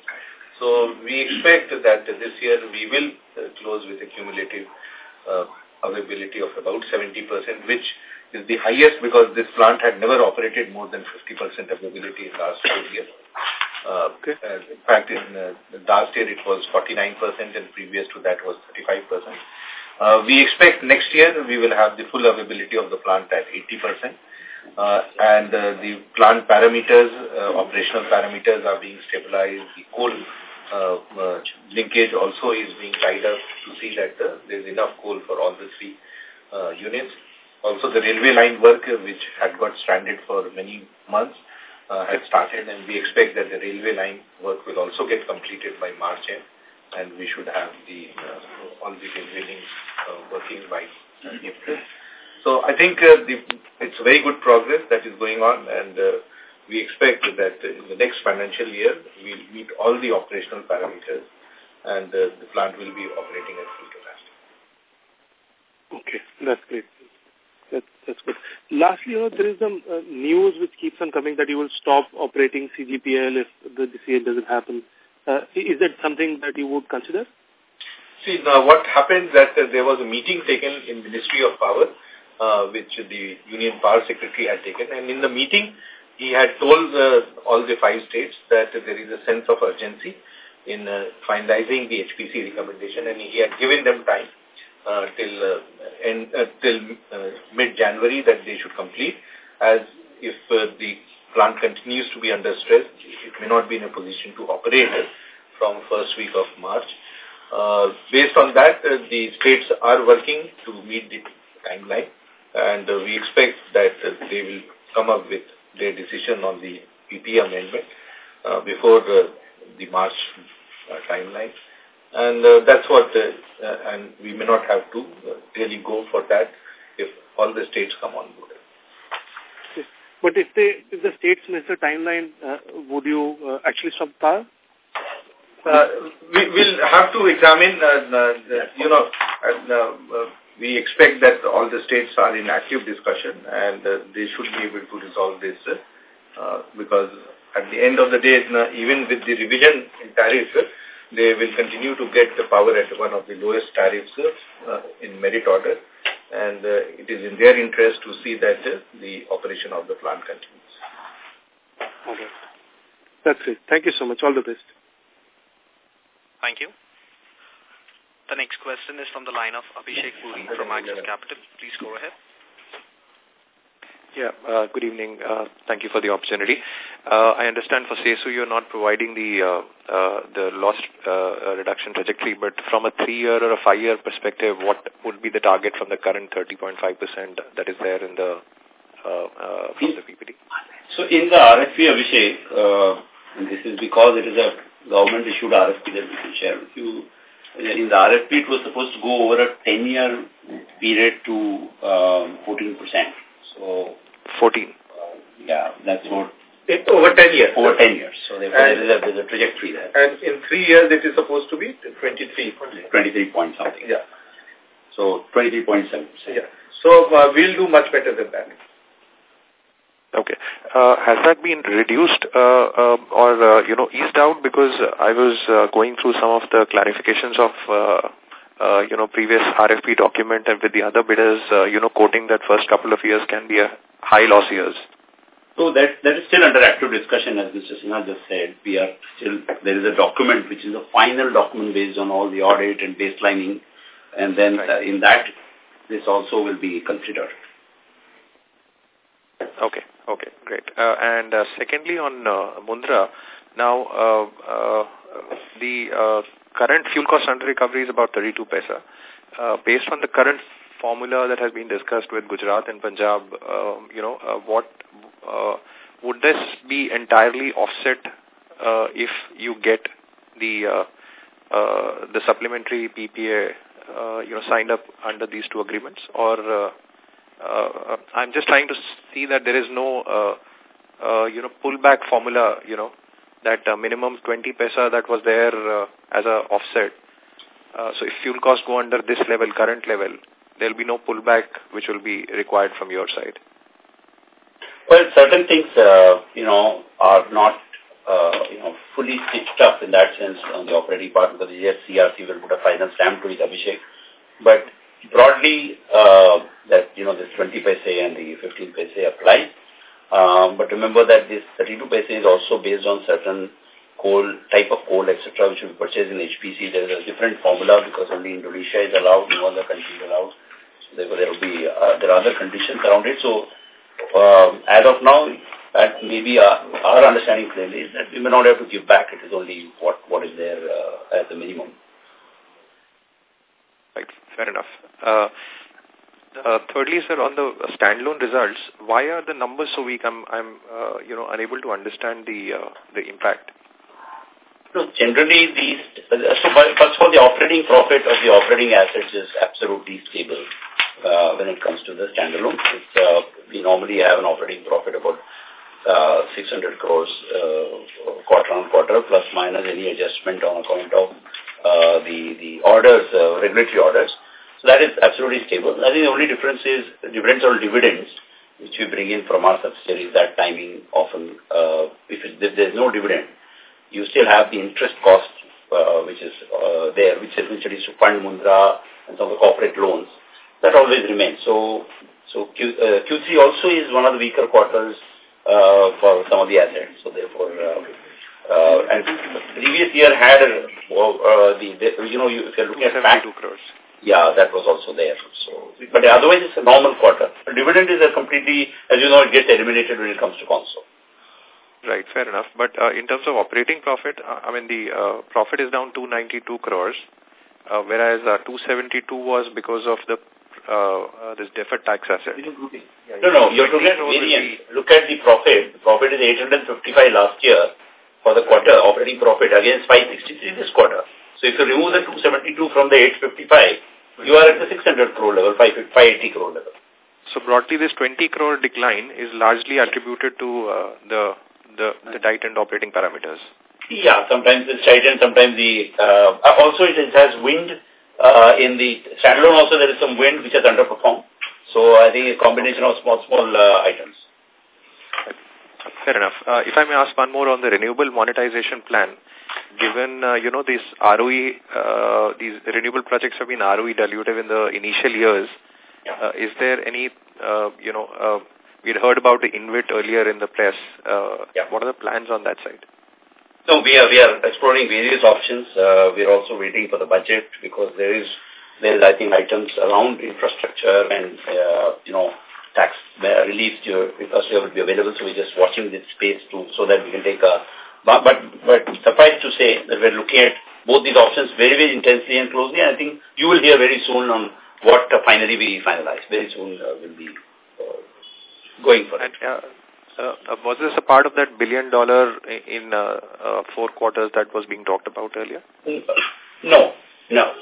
So we expect that this year we will uh, close with a cumulative uh, availability of about 70%, which is the highest because this plant had never operated more than 50% availability in last four years. Uh, okay. uh, in fact, in uh, last year it was 49% and previous to that was 35%. Uh, we expect next year we will have the full availability of the plant at 80%. Uh, and uh, the plant parameters, uh, operational parameters are being stabilized. The coal uh, uh, linkage also is being tied up to see that uh, there is enough coal for all the three units. Also, the railway line work, which had got stranded for many months, has started, and we expect that the railway line work will also get completed by March end, and we should have the all the railway links working by April. So I think uh, the, it's very good progress that is going on, and uh, we expect that in the next financial year, we'll meet all the operational parameters, and uh, the plant will be operating at full capacity. Okay, that's great. That's, that's good. Lastly, you know, there is some uh, news which keeps on coming that you will stop operating CGPL if the DCA doesn't happen. Uh, is that something that you would consider? See, now what happened that uh, there was a meeting taken in Ministry of Power, uh, which the Union Power Secretary had taken, and in the meeting, he had told uh, all the five states that there is a sense of urgency in uh, finalizing the HPC recommendation, and he had given them time uh, till uh, end, uh, till uh, mid-January that they should complete. As if uh, the plant continues to be under stress, it may not be in a position to operate from first week of March. Uh, based on that, uh, the states are working to meet the timeline and uh, we expect that uh, they will come up with their decision on the PP amendment uh, before the, the March uh, timeline. And uh, that's what, uh, uh, and we may not have to uh, really go for that if all the states come on board. But if they, if the states miss the timeline, uh, would you uh, actually stop power? Uh, we will have to examine, uh, the, you know, uh, uh, we expect that all the states are in active discussion and uh, they should be able to resolve this uh, uh, because at the end of the day, even with the revision in tariff, they will continue to get the power at one of the lowest tariffs uh, in merit order. And uh, it is in their interest to see that uh, the operation of the plant continues. Okay. That's it. Thank you so much. All the best. Thank you. The next question is from the line of Abhishek Puri from Axis Capital. Please go ahead. Yeah, uh, good evening. Uh, thank you for the opportunity. Uh, I understand for CESU you're not providing the uh, uh, the loss uh, reduction trajectory, but from a three-year or a five-year perspective, what would be the target from the current 30.5% that is there in the uh, uh, from the PPT? So in the RFP, Abhishek, uh, and this is because it is a government-issued RFP that we can share with you, in the RFP, it was supposed to go over a 10-year period to um, 14%. So 14. Yeah, that's what. It, over 10 years. Over 10 years. So therefore, there is, a, there is a trajectory there. And in three years, it is supposed to be 23. 23 point something. Yeah. So 23.7%. Yeah. So uh, we'll do much better than that. Okay. Uh, has that been reduced uh, uh, or, uh, you know, eased out? Because I was uh, going through some of the clarifications of uh, uh, you know, previous RFP document and with the other bidders, uh, you know, quoting that first couple of years can be a high loss years. So that that is still under active discussion, as Mr. Sinha just said. We are still there is a document which is a final document based on all the audit and baselining, and then right. uh, in that this also will be considered. Okay, okay, great. Uh, and uh, secondly, on uh, Mundra, now uh, uh, the uh, current fuel cost under recovery is about 32 paisa. Uh, based on the current formula that has been discussed with Gujarat and Punjab, uh, you know, uh, what uh, would this be entirely offset uh, if you get the uh, uh, the supplementary PPA, uh, you know, signed up under these two agreements, or uh, uh, I'm just trying to see that there is no, uh, uh, you know, pullback formula, you know, that uh, minimum 20 paisa that was there uh, as a offset. Uh, so if fuel costs go under this level, current level, there will be no pullback which will be required from your side. Well, certain things, uh, you know, are not, uh, you know, fully stitched up in that sense on the operating part because yes, CRC will put a final stamp to it, Abhishek. But broadly, uh, that, you know, this 20 paise and the 15 paise apply. Um, but remember that this 32 paise is also based on certain coal, type of coal, etc., which we purchase in HPC. There is a different formula because only Indonesia is allowed, no other country is allowed. So there will be uh, there are other conditions around it. So um, as of now, that maybe our, our understanding clearly is that we may not have to give back. It is only what what is there uh, as the minimum. Right. Fair enough. Uh, uh, thirdly, sir, on the standalone results, why are the numbers so weak? I'm, I'm uh, you know, unable to understand the uh, the impact. No, generally, these, uh, so first of all, the operating profit of the operating assets is absolutely stable uh, when it comes to the standalone. We normally have an operating profit about uh, 600 crores quarter on quarter, plus minus any adjustment on account of uh, the, the orders, uh, regulatory orders. So that is absolutely stable. I think the only difference is difference on dividends, which we bring in from our subsidiaries, that timing often, uh, if, it, if there's no dividend, you still have the interest cost, uh, which is uh, there, which essentially is to fund Mundra and some of the corporate loans. That always remains. So, so Q, uh, Q3 also is one of the weaker quarters uh, for some of the assets. So therefore, uh, uh, and previous year had a, uh, the, the, you know, you, if you're looking at fact, crores. Yeah, that was also there. So, but otherwise it's a normal quarter. The dividend is a completely, as you know, it gets eliminated when it comes to console. Right, fair enough. But uh, in terms of operating profit, uh, I mean, the uh, profit is down 292 crores, uh, whereas uh, 272 was because of the uh, uh, this deferred tax asset. No, no, you have to get variance. Look at the profit. The profit is 855 last year for the quarter, operating profit against 563 this quarter. So if you remove the 272 from the 855, you are at the 600 crore level, 580 crore level. So broadly, this 20 crore decline is largely attributed to uh, the the the tightened operating parameters. Yeah, sometimes it's tightened, sometimes the uh, also it has wind uh, in the standalone. Also, there is some wind which has underperformed. So I think a combination of small small uh, items. Fair enough. Uh, if I may ask one more on the renewable monetization plan, given, uh, you know, these ROE, uh, these renewable projects have been ROE dilutive in the initial years, uh, is there any, uh, you know, uh, we had heard about the InvIT earlier in the press. Uh, yeah. What are the plans on that side? So we are, we are exploring various options. Uh, we are also waiting for the budget because there is, there is, I think, items around infrastructure and, uh, you know, tax relief to, because they will be available. So we're just watching this space too, so that we can take a, but, but, but suffice to say that we're looking at both these options very, very intensely and closely. And I think you will hear very soon on what uh, finally we finalize. Very soon uh, will be uh, going for and, it. Uh, uh, was this a part of that billion dollar in uh, uh, four quarters that was being talked about earlier? No, no.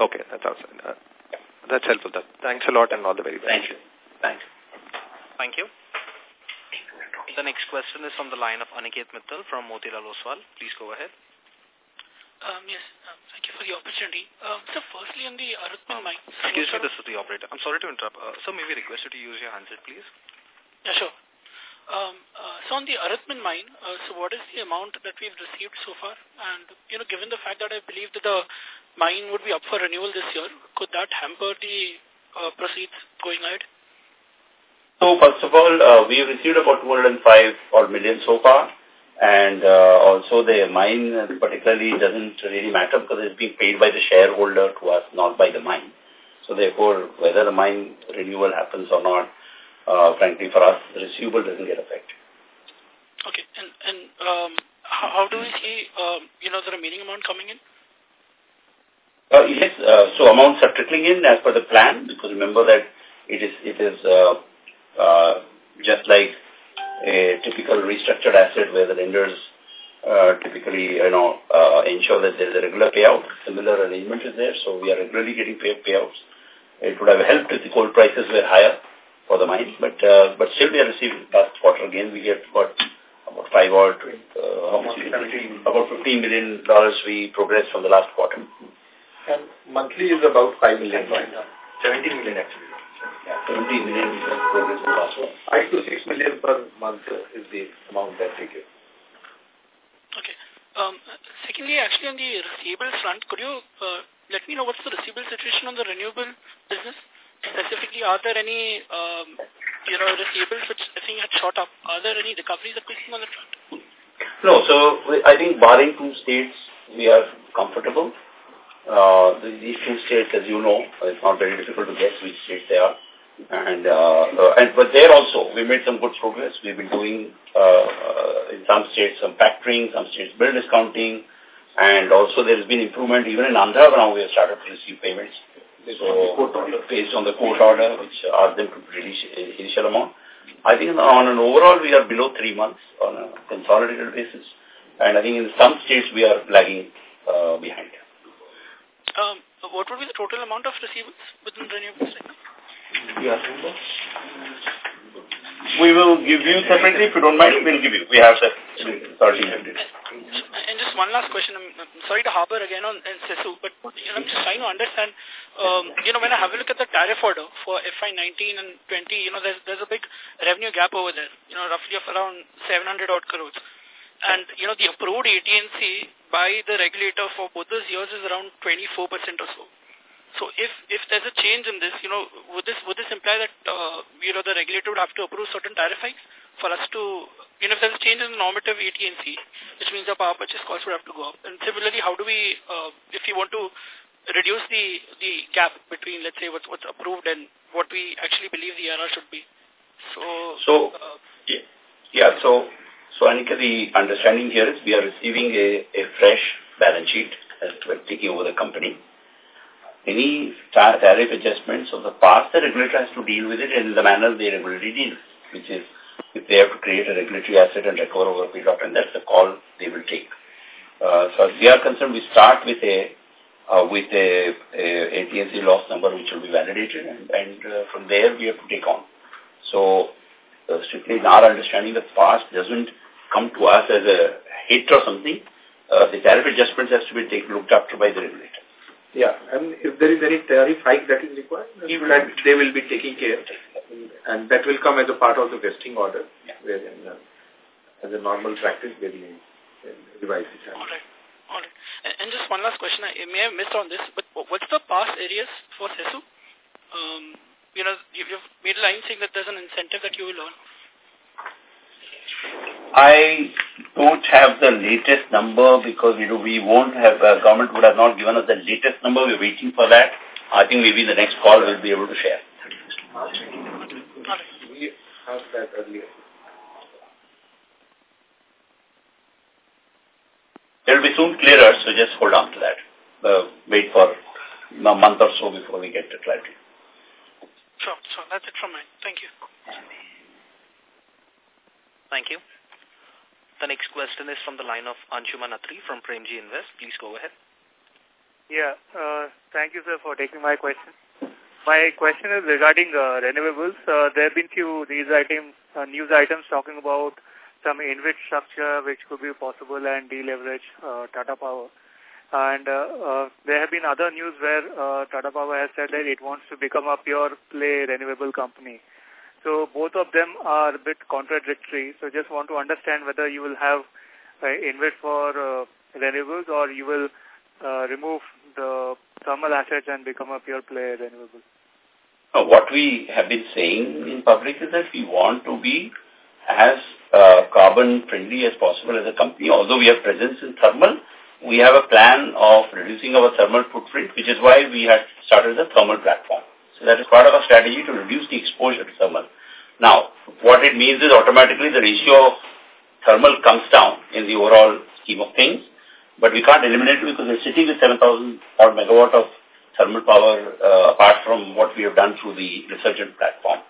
Okay, that's outside. That's helpful. That. Thanks a lot and all the very best. Thank you. Thank you. Thank you. The next question is from the line of Aniket Mittal from Motilal Oswal. Please go ahead. Um, yes, um, thank you for the opportunity. Um, so firstly on the Arutmin mine. Excuse me, this is the operator. I'm sorry to interrupt. Uh, so may we request you to use your handset, please? Yeah, sure. Um, uh, so on the Arutmin mine, uh, so what is the amount that we've received so far? And, you know, given the fact that I believe that the mine would be up for renewal this year, could that hamper the uh, proceeds going ahead? So first of all, uh, we've received about 205 or million so far. And uh, also the mine particularly doesn't really matter because it's being paid by the shareholder to us, not by the mine. So therefore, whether the mine renewal happens or not, uh, frankly, for us, the receivable doesn't get affected. Okay. And, and um, how, how do we see, um, you know, the remaining amount coming in? Uh, yes, uh, so amounts are trickling in as per the plan because remember that it is, it is uh, uh, just like a typical restructured asset where the lenders uh, typically, you know, uh, ensure that there is a regular payout. Similar arrangement is there, so we are regularly getting pay payouts. It would have helped if the coal prices were higher for the mine, but uh, but still we are receiving last quarter again. We get about about five or uh. About fifteen million dollars we progressed from the last quarter. And monthly is about five million. Seventeen million actually. Yeah, 70 million progress in last one. 5 to 6 million per month is the amount that we give. Okay. Um, secondly, actually on the receivables front, could you uh, let me know what's the receivable situation on the renewable business? Specifically, are there any um, you know receivables which I think had shot up? Are there any recoveries that we're seeing on the front? No, so I think barring two states, we are comfortable. Uh, these two states, as you know, it's not very difficult to guess which states they are. And, uh, uh, and but there also, we made some good progress. We've been doing, uh, uh, in some states, some factoring, some states bill discounting, and also there has been improvement even in Andhra now we have started to receive payments. So, based on the court order, which asked them to release initial amount. I think on an overall, we are below three months on a consolidated basis. And I think in some states, we are lagging uh, behind. Um, what would be the total amount of receivables within renewables right now? Yeah. We will give you separately. If you don't mind, we'll give you. We have that. Sorry. And just one last question. I'm, I'm sorry to harbor again on CESU, but you know, I'm just trying to understand, um, you know, when I have a look at the tariff order for FY19 and 20, you know, there's, there's a big revenue gap over there, you know, roughly of around 700 odd crores. And, you know, the approved AT&C by the regulator for both those years is around 24% or so. So if if there's a change in this, you know, would this would this imply that uh, you know the regulator would have to approve certain tariff hikes for us to, you know, if there's a change in the normative AT&C, which means the power purchase cost would have to go up. And similarly, how do we, uh, if you want to reduce the the gap between, let's say, what's what's approved and what we actually believe the ARR should be? So, so uh, yeah, yeah, so. So, Aniket, the understanding here is we are receiving a, a fresh balance sheet as we're taking over the company any tariff adjustments of the past, the regulator has to deal with it in the manner they regularly deal, which is if they have to create a regulatory asset and recover over a period of time, that's the call they will take. Uh, so as we are concerned, we start with a uh, with a, a AT&C loss number which will be validated and, and uh, from there we have to take on. So uh, strictly in our understanding, the past doesn't come to us as a hit or something. Uh, the tariff adjustments has to be take, looked after by the regulator. Yeah, and if there is any tariff hike that is required, that they will be taking care of and that will come as a part of the vesting order, yeah. wherein, uh, as a normal practice, where the device is All right. All right. And, and just one last question. I may have missed on this, but what's the past areas for CESU? Um, you know, you've made a line saying that there's an incentive that you will earn. I don't have the latest number because you know we won't have uh, government would have not given us the latest number. We're waiting for that. I think maybe in the next call we'll be able to share. We have that earlier. It will be soon clearer, so just hold on to that. Uh, wait for a month or so before we get to clarity. Sure, sure. That's it from me. Thank you. Thank you. The next question is from the line of Anshuman Atri from Premji Invest. Please go ahead. Yeah, uh, thank you, sir, for taking my question. My question is regarding uh, renewables. Uh, there have been few these items, uh, news items talking about some InvIT structure which could be possible and deleverage uh, Tata Power. And uh, uh, there have been other news where uh, Tata Power has said that it wants to become a pure play renewable company. So both of them are a bit contradictory. So just want to understand whether you will have uh, InvIT for uh, renewables or you will uh, remove the thermal assets and become a pure player renewable. What we have been saying in public is that we want to be as uh, carbon friendly as possible as a company. Although we have presence in thermal, we have a plan of reducing our thermal footprint, which is why we had started the thermal platform. So that is part of our strategy to reduce the exposure to thermal. Now, what it means is automatically the ratio of thermal comes down in the overall scheme of things, but we can't eliminate it because we're sitting with 7,000 odd megawatt of thermal power uh, apart from what we have done through the resurgent platform.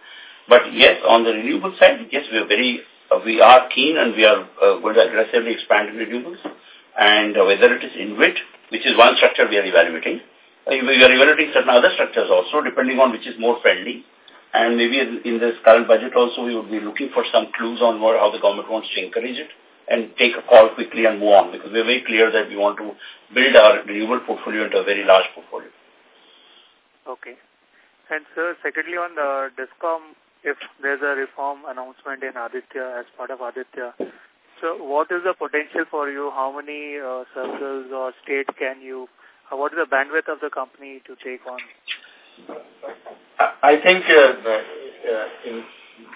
But yes, on the renewable side, yes, we are very, uh, we are keen and we are uh, going to aggressively expand in renewables. And uh, whether it is InvIT, which is one structure we are evaluating, we are evaluating certain other structures also, depending on which is more friendly. And maybe in this current budget also, we would be looking for some clues on what, how the government wants to encourage it and take a call quickly and move on because we're very clear that we want to build our renewable portfolio into a very large portfolio. Okay. And sir, secondly on the DISCOM, if there's a reform announcement in Aditya as part of Aditya, so what is the potential for you? How many uh, circles or state can you what is the bandwidth of the company to take on? I think uh, uh, in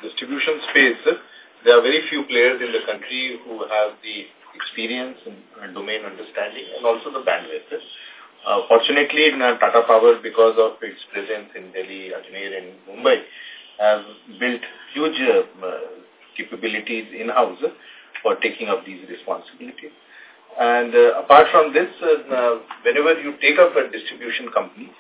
distribution space, there are very few players in the country who have the experience and domain understanding and also the bandwidth. Uh, fortunately, uh, Tata Power, because of its presence in Delhi, Ajmer and Mumbai, have built huge uh, capabilities in-house for taking up these responsibilities. And uh, apart from this, uh, whenever you take up a distribution company,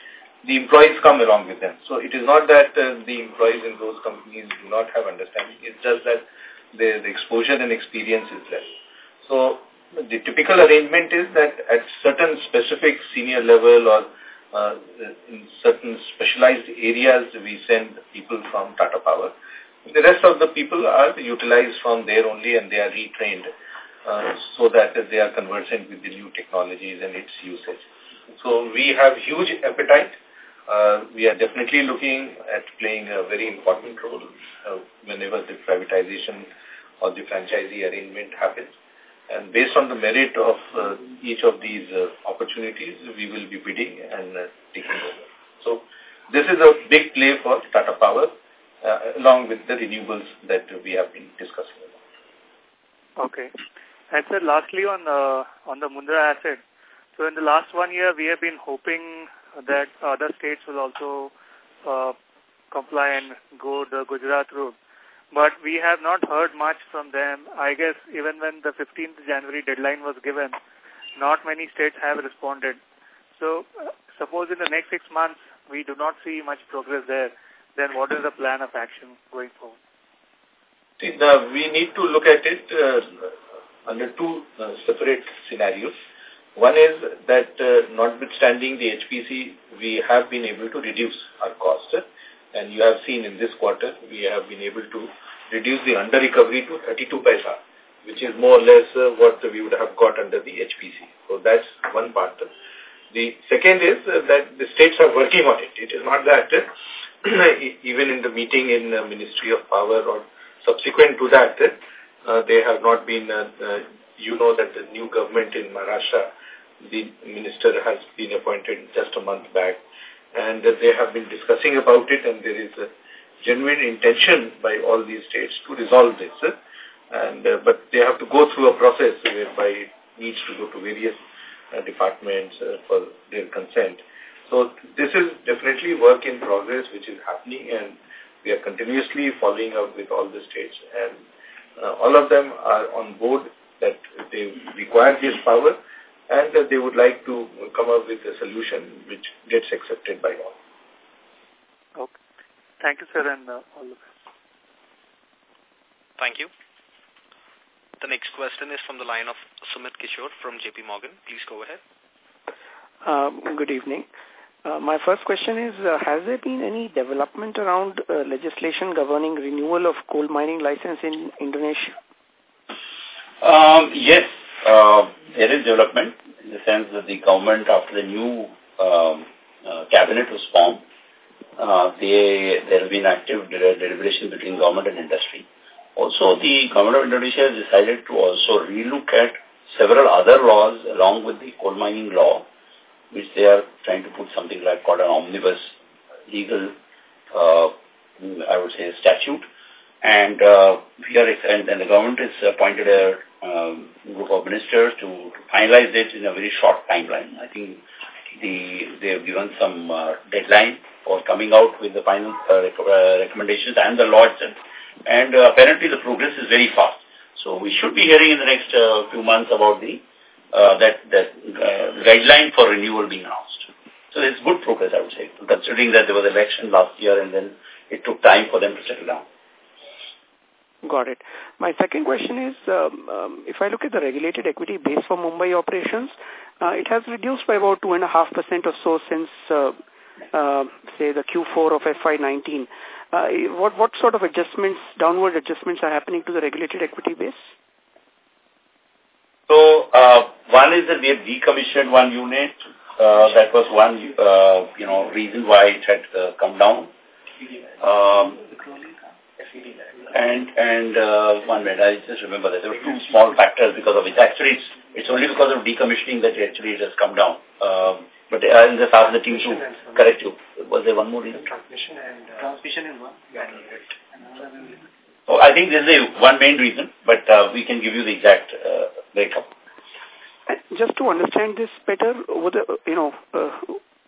the employees come along with them. So it is not that uh, the employees in those companies do not have understanding. It's just that the, the exposure and experience is less. So the typical arrangement is that at certain specific senior level or uh, in certain specialized areas, we send people from Tata Power. The rest of the people are utilized from there only and they are retrained uh, so that they are conversant with the new technologies and its usage. So we have huge appetite. Uh, we are definitely looking at playing a very important role uh, whenever the privatization or the franchisee arrangement happens. And based on the merit of uh, each of these uh, opportunities, we will be bidding and uh, taking over. So this is a big play for Tata Power, along with the renewables that we have been discussing about. Okay. And sir, lastly on uh, on the Mundra asset, so in the last one year, we have been hoping that other states will also uh, comply and go the Gujarat route. But we have not heard much from them. I guess even when the 15th January deadline was given, not many states have responded. So uh, suppose in the next six months we do not see much progress there, then what is the plan of action going forward? See, the, we need to look at it uh, under two uh, separate scenarios. One is that uh, notwithstanding the HPC, we have been able to reduce our cost. And you have seen in this quarter, we have been able to reduce the under recovery to 32 paisa, which is more or less uh, what we would have got under the HPC. So that's one part. The second is uh, that the states are working on it. It is not that even in the meeting in the Ministry of Power or subsequent to that, uh, they have not been, uh, uh, you know that the new government in Maharashtra, the minister has been appointed just a month back, and they have been discussing about it, and there is a genuine intention by all these states to resolve this. And uh, But they have to go through a process whereby it needs to go to various uh, departments uh, for their consent. So this is definitely work in progress which is happening and we are continuously following up with all the states and uh, all of them are on board that they require this power and that they would like to come up with a solution which gets accepted by all. Okay. Thank you, sir, and uh, all the best. Thank you. The next question is from the line of Sumit Kishore from JP Morgan. Please go ahead. Um, good evening. Uh, my first question is, uh, has there been any development around uh, legislation governing renewal of coal mining license in Indonesia? Um, yes, uh, there is development in the sense that the government, after the new um, uh, cabinet was formed, uh, there have been active deliberation between government and industry. Also, the government of Indonesia has decided to also relook at several other laws along with the coal mining law which they are trying to put something like called an omnibus legal, uh, I would say, statute. And uh, we are, and, the government has appointed a um, group of ministers to, to finalize it in a very short timeline. I think the they have given some uh, deadline for coming out with the final uh, rec uh, recommendations and the law itself. And uh, apparently the progress is very fast. So we should be hearing in the next uh, few months about the that, that uh, guideline for renewal being announced. So it's good progress, I would say, considering that there was election last year and then it took time for them to settle down. Got it. My second question is, um, um, if I look at the regulated equity base for Mumbai operations, uh, it has reduced by about 2.5% or so since, uh, uh, say, the Q4 of FY19. Uh, what, what sort of adjustments, downward adjustments are happening to the regulated equity base? So, uh, one is that we have decommissioned one unit. Uh, that was one, uh, you know, reason why it had uh, come down. Um, and and uh, one minute, I just remember that there were two small factors because of it. Actually, it's, it's only because of decommissioning that it actually it has come down. Um, but uh, I'll just ask the team to correct you. Was there one more reason? Transmission and uh, transmission is one. Yeah. Oh, I think this is one main reason, but uh, we can give you the exact uh, breakup. Just to understand this better, the, you know, uh,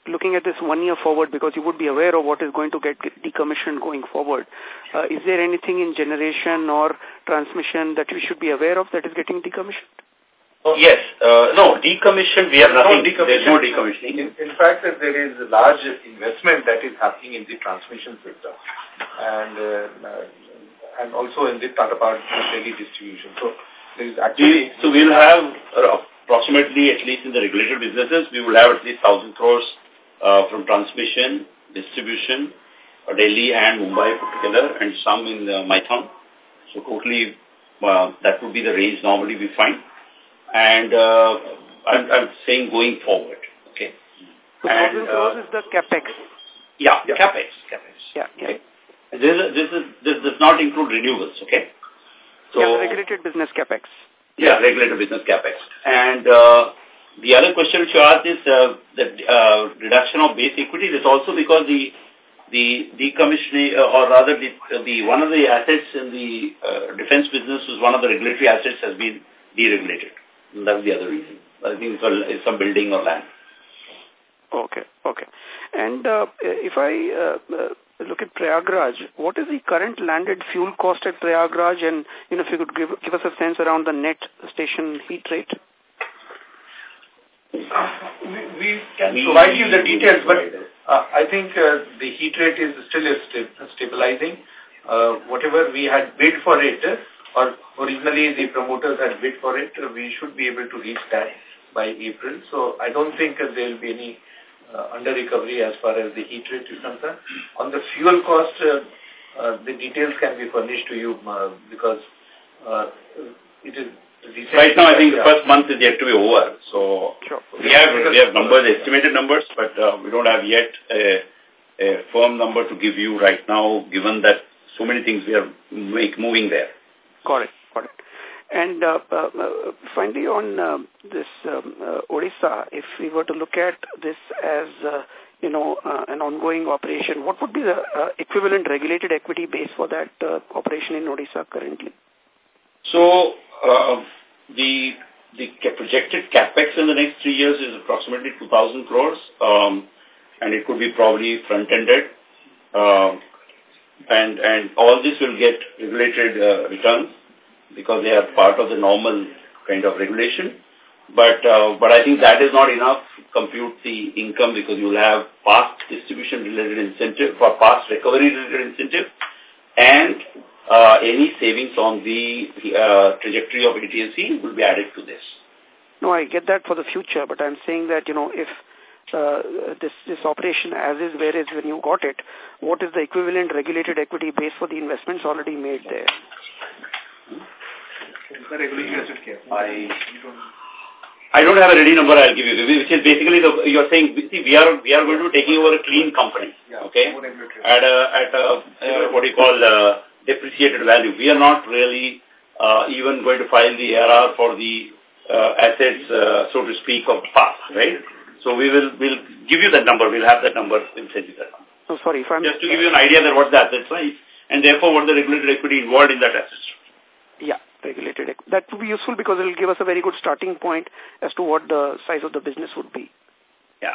looking at this one year forward, because you would be aware of what is going to get decommissioned going forward, uh, is there anything in generation or transmission that we should be aware of that is getting decommissioned? Oh, yes. Uh, no, decommission, we have nothing. No There's no decommissioning. In, in fact, there is a large investment that is happening in the transmission system. And uh, and also in the Tata Power Delhi Distribution. So there is actually... so we'll have uh, approximately, at least in the regulated businesses, we will have at least 1,000 crores uh, from transmission, distribution, uh, Delhi and Mumbai put together, and some in the Maithon. So totally, uh, that would be the range normally we find. And uh, I'm, I'm saying going forward, okay. So 1,000 crores uh, is the capex. Yeah, yeah. capex, capex. Yeah, yeah. Okay. This, this, is, this does not include renewables, okay? So, yeah, regulated business capex. Yeah, regulated business capex. And uh, the other question which you asked is uh, the uh, reduction of base equity. This also because the the decommissioning, uh, or rather the, the one of the assets in the uh, defense business was one of the regulatory assets has been deregulated. And that's the other reason. I think it's some building or land. Okay, okay. And uh, if I uh, uh look at Prayagraj, what is the current landed fuel cost at Prayagraj and you know, if you could give, give us a sense around the net station heat rate? Uh, we, we can provide you the details, but uh, I think uh, the heat rate is still st stabilizing. Uh, whatever we had bid for it, or originally the promoters had bid for it, we should be able to reach that by April. So I don't think there will be any uh, under recovery as far as the heat rate is concerned. On the fuel cost, uh, uh, the details can be furnished to you uh, because uh, it is Right now, I think the first month is yet to be over. So sure. we have we have numbers, estimated numbers, but uh, we don't have yet a a firm number to give you right now, given that so many things we are make, moving there. Got it. And uh, uh, finally, on uh, this um, uh, Odisha, if we were to look at this as uh, you know uh, an ongoing operation, what would be the uh, equivalent regulated equity base for that uh, operation in Odisha currently? So uh, the the projected capex in the next three years is approximately 2,000 crores, um, and it could be probably front-ended. Uh, and and all this will get regulated uh, returns because they are part of the normal kind of regulation. But uh, but I think that is not enough to compute the income because you will have past distribution related incentive for past recovery related incentive and uh, any savings on the uh, trajectory of AT&C will be added to this. No, I get that for the future, but I'm saying that, you know, if uh, this, this operation as is where is when you got it, what is the equivalent regulated equity base for the investments already made there? I, I don't have a ready number I'll give you, which is basically the, you're saying, see, we are, we are going to be taking over a clean company, okay, at a, at a, uh, what do you call, uh, depreciated value. We are not really uh, even going to file the ARR for the uh, assets, uh, so to speak, of the past, right? So we will we'll give you that number. We'll have that number. We'll send you that number. Oh, sorry, if I'm... Just to give you an idea that what the assets are, and therefore what the regulated equity involved in that asset. Yeah, regulated. That would be useful because it will give us a very good starting point as to what the size of the business would be. Yeah.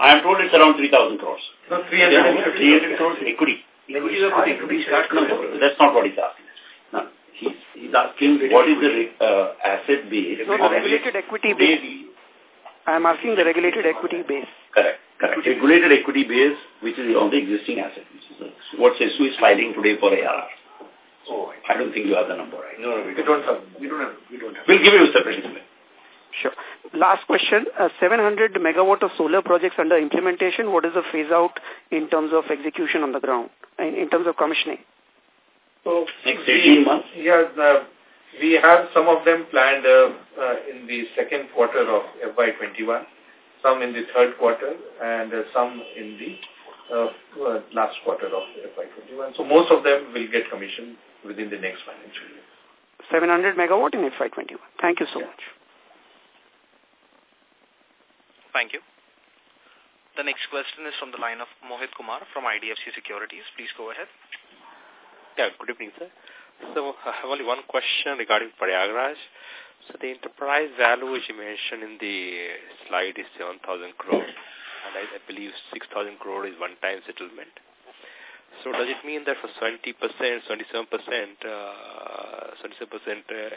I am told it's around 3,000 crores. No, 300, 300 crores equity. equity. No, that's not what he's asking. No, he's, he's asking what is the uh, asset base. No, the regulated equity base. I am asking the regulated equity base. Correct. Correct. Regulated equity base, which is on the existing asset, what CESU is filing today for ARR. I don't think you have the number right. No, no, we, don't have. We don't have. We don't have. We'll give you separately. Sure. Last question, uh, 700 megawatt of solar projects under implementation, what is the phase out in terms of execution on the ground, in, in terms of commissioning? So, Next 18 months? Yeah, the, we have some of them planned uh, uh, in the second quarter of FY21, some in the third quarter, and uh, some in the uh, uh, last quarter of FY21. So most of them will get commissioned within the next financial year. 700 megawatt in FY21. Thank you so yeah. much. Thank you. The next question is from the line of Mohit Kumar from IDFC Securities. Please go ahead. Yeah, good evening, sir. So I have only one question regarding Prayagraj. So the enterprise value which you mentioned in the slide is 7,000 crore and I, I believe 6,000 crore is one-time settlement. So does it mean that for 20%, 27%, uh, 27% uh,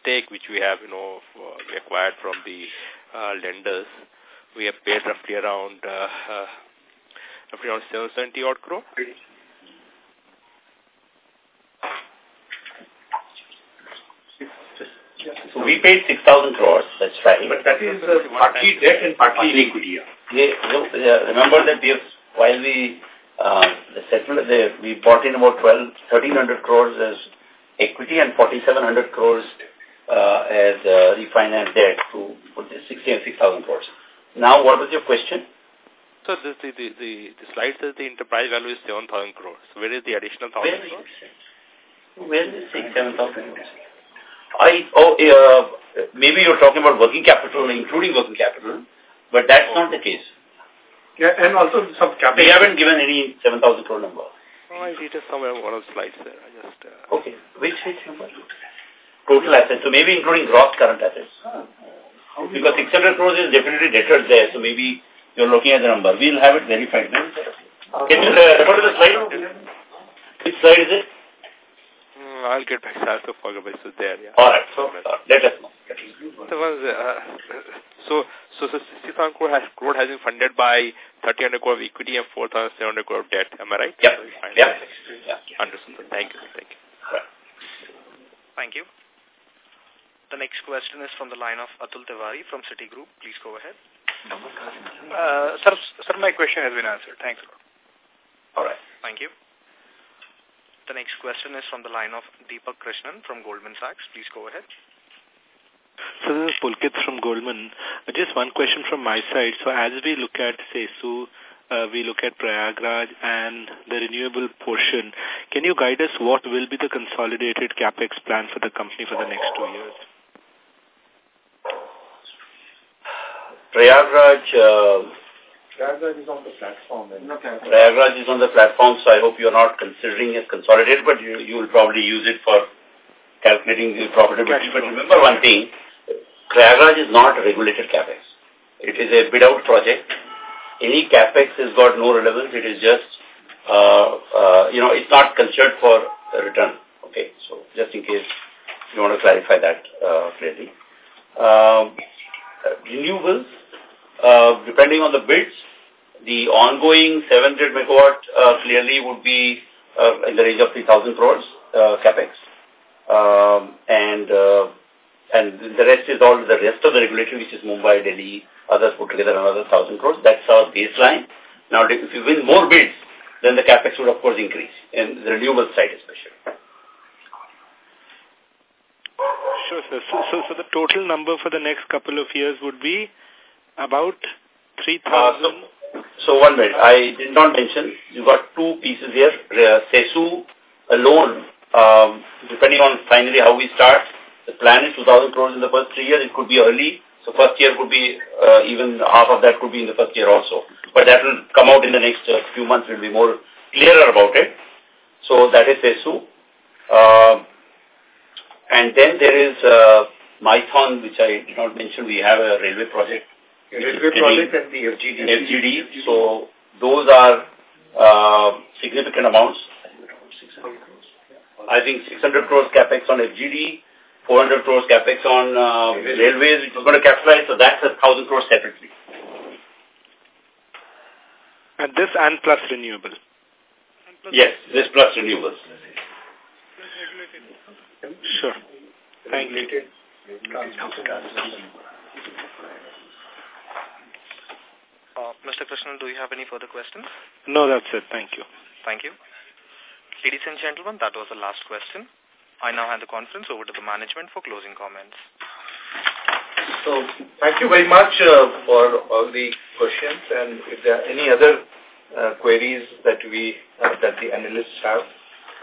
stake which we have, you know, for, we acquired from the uh, lenders, we have paid roughly around uh, uh, roughly around 770 odd crore? So we paid 6,000 crores, that's right. But that is uh, partly debt and partly equity. Yeah, yeah, remember that we have, while we the settlement, the, we bought in about 12, 1,300 crores as equity and 4,700 crores uh, as uh, refinance debt to put this 60 and 6,000 crores. Now, what was your question? So the, the, the, the, the slide says the enterprise value is 7,000 crores. Where is the additional 1,000 crores? Where is it 7,000 crores? I, oh, uh, maybe you're talking about working capital, including working capital, but that's oh. not the case. Yeah, and also some capital. They haven't given any 7,000 crore number. Oh, I see it somewhere on one of the slides there. I just, uh, okay. Which, which number? Total assets. So maybe including gross current assets. Because 600 crores is definitely debtors there, so maybe you're looking at the number. We'll have it verified. Can you uh, refer to the slide? Which slide is it? Mm, I'll get back to that. So forget it's there. Yeah. All right. So uh, let us know. So, uh, so, so, so 6,000 crore has, crore has been funded by 300 crore of equity and 4,700 crore of debt. Am I right? Yep. Yeah. yeah. Understood. Thank you. Thank you. Thank you. The next question is from the line of Atul Tiwari from Citigroup. Please go ahead. Uh, sir, sir, my question has been answered. Thanks. All right. Thank you. The next question is from the line of Deepak Krishnan from Goldman Sachs. Please go ahead. So this is Pulkit from Goldman. Just one question from my side. So as we look at, say, so uh, we look at Prayagraj and the renewable portion, can you guide us what will be the consolidated capex plan for the company for the next two years? Prayagraj, uh, Prayagraj is on the platform. No, Prayagraj is on the platform, so I hope you're not considering it consolidated, but you, you will probably use it for calculating the profitability. But remember one thing, Prayagraj is not a regulated capex. It is a bid-out project. Any capex has got no relevance. It is just, uh, uh, you know, it's not considered for return. Okay, so just in case you want to clarify that uh, clearly. Um, renewables, uh, depending on the bids, the ongoing 700 megawatt uh, clearly would be uh, in the range of 3,000 crores uh, capex. Um, and uh, and the rest is all the rest of the regulatory, which is Mumbai, Delhi, others put together another 1,000 crores. That's our baseline. Now, if you win more bids, then the capex would, of course, increase, in the renewable side especially. Sure, sir. So, so, so the total number for the next couple of years would be about 3,000... Uh, so, so, one minute. I did not mention, you got two pieces here. Uh, CESU alone, um, depending on finally how we start, the plan is 2,000 crores in the first three years. It could be early. So first year could be, uh, even half of that could be in the first year also. But that will come out in the next uh, few months. We'll be more clearer about it. So that is CESU. Uh, and then there is uh, Maithon, which I did not mention. We have a railway project. A railway project and the FGD. FGD. So those are uh, significant amounts. I think 600 crores capex on FGD, 400 crores capex on uh, railways, which is going to capitalize, so that's a 1,000 crores separately. And this and plus renewable? Yes, this plus renewables. Sure. Thank you. Uh, Mr. Krishnan, do you have any further questions? No, that's it. Thank you. Thank you. Ladies and gentlemen, that was the last question. I now hand the conference over to the management for closing comments. So, thank you very much uh, for all the questions and if there are any other uh, queries that we, uh, that the analysts have,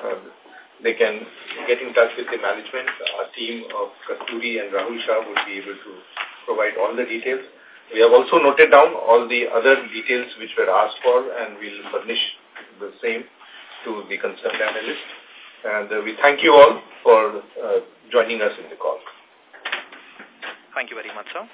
uh, they can get in touch with the management. Our team of Kasturi and Rahul Shah would be able to provide all the details. We have also noted down all the other details which were asked for and we'll furnish the same to the concerned analyst. And uh, we thank you all for uh, joining us in the call. Thank you very much, sir.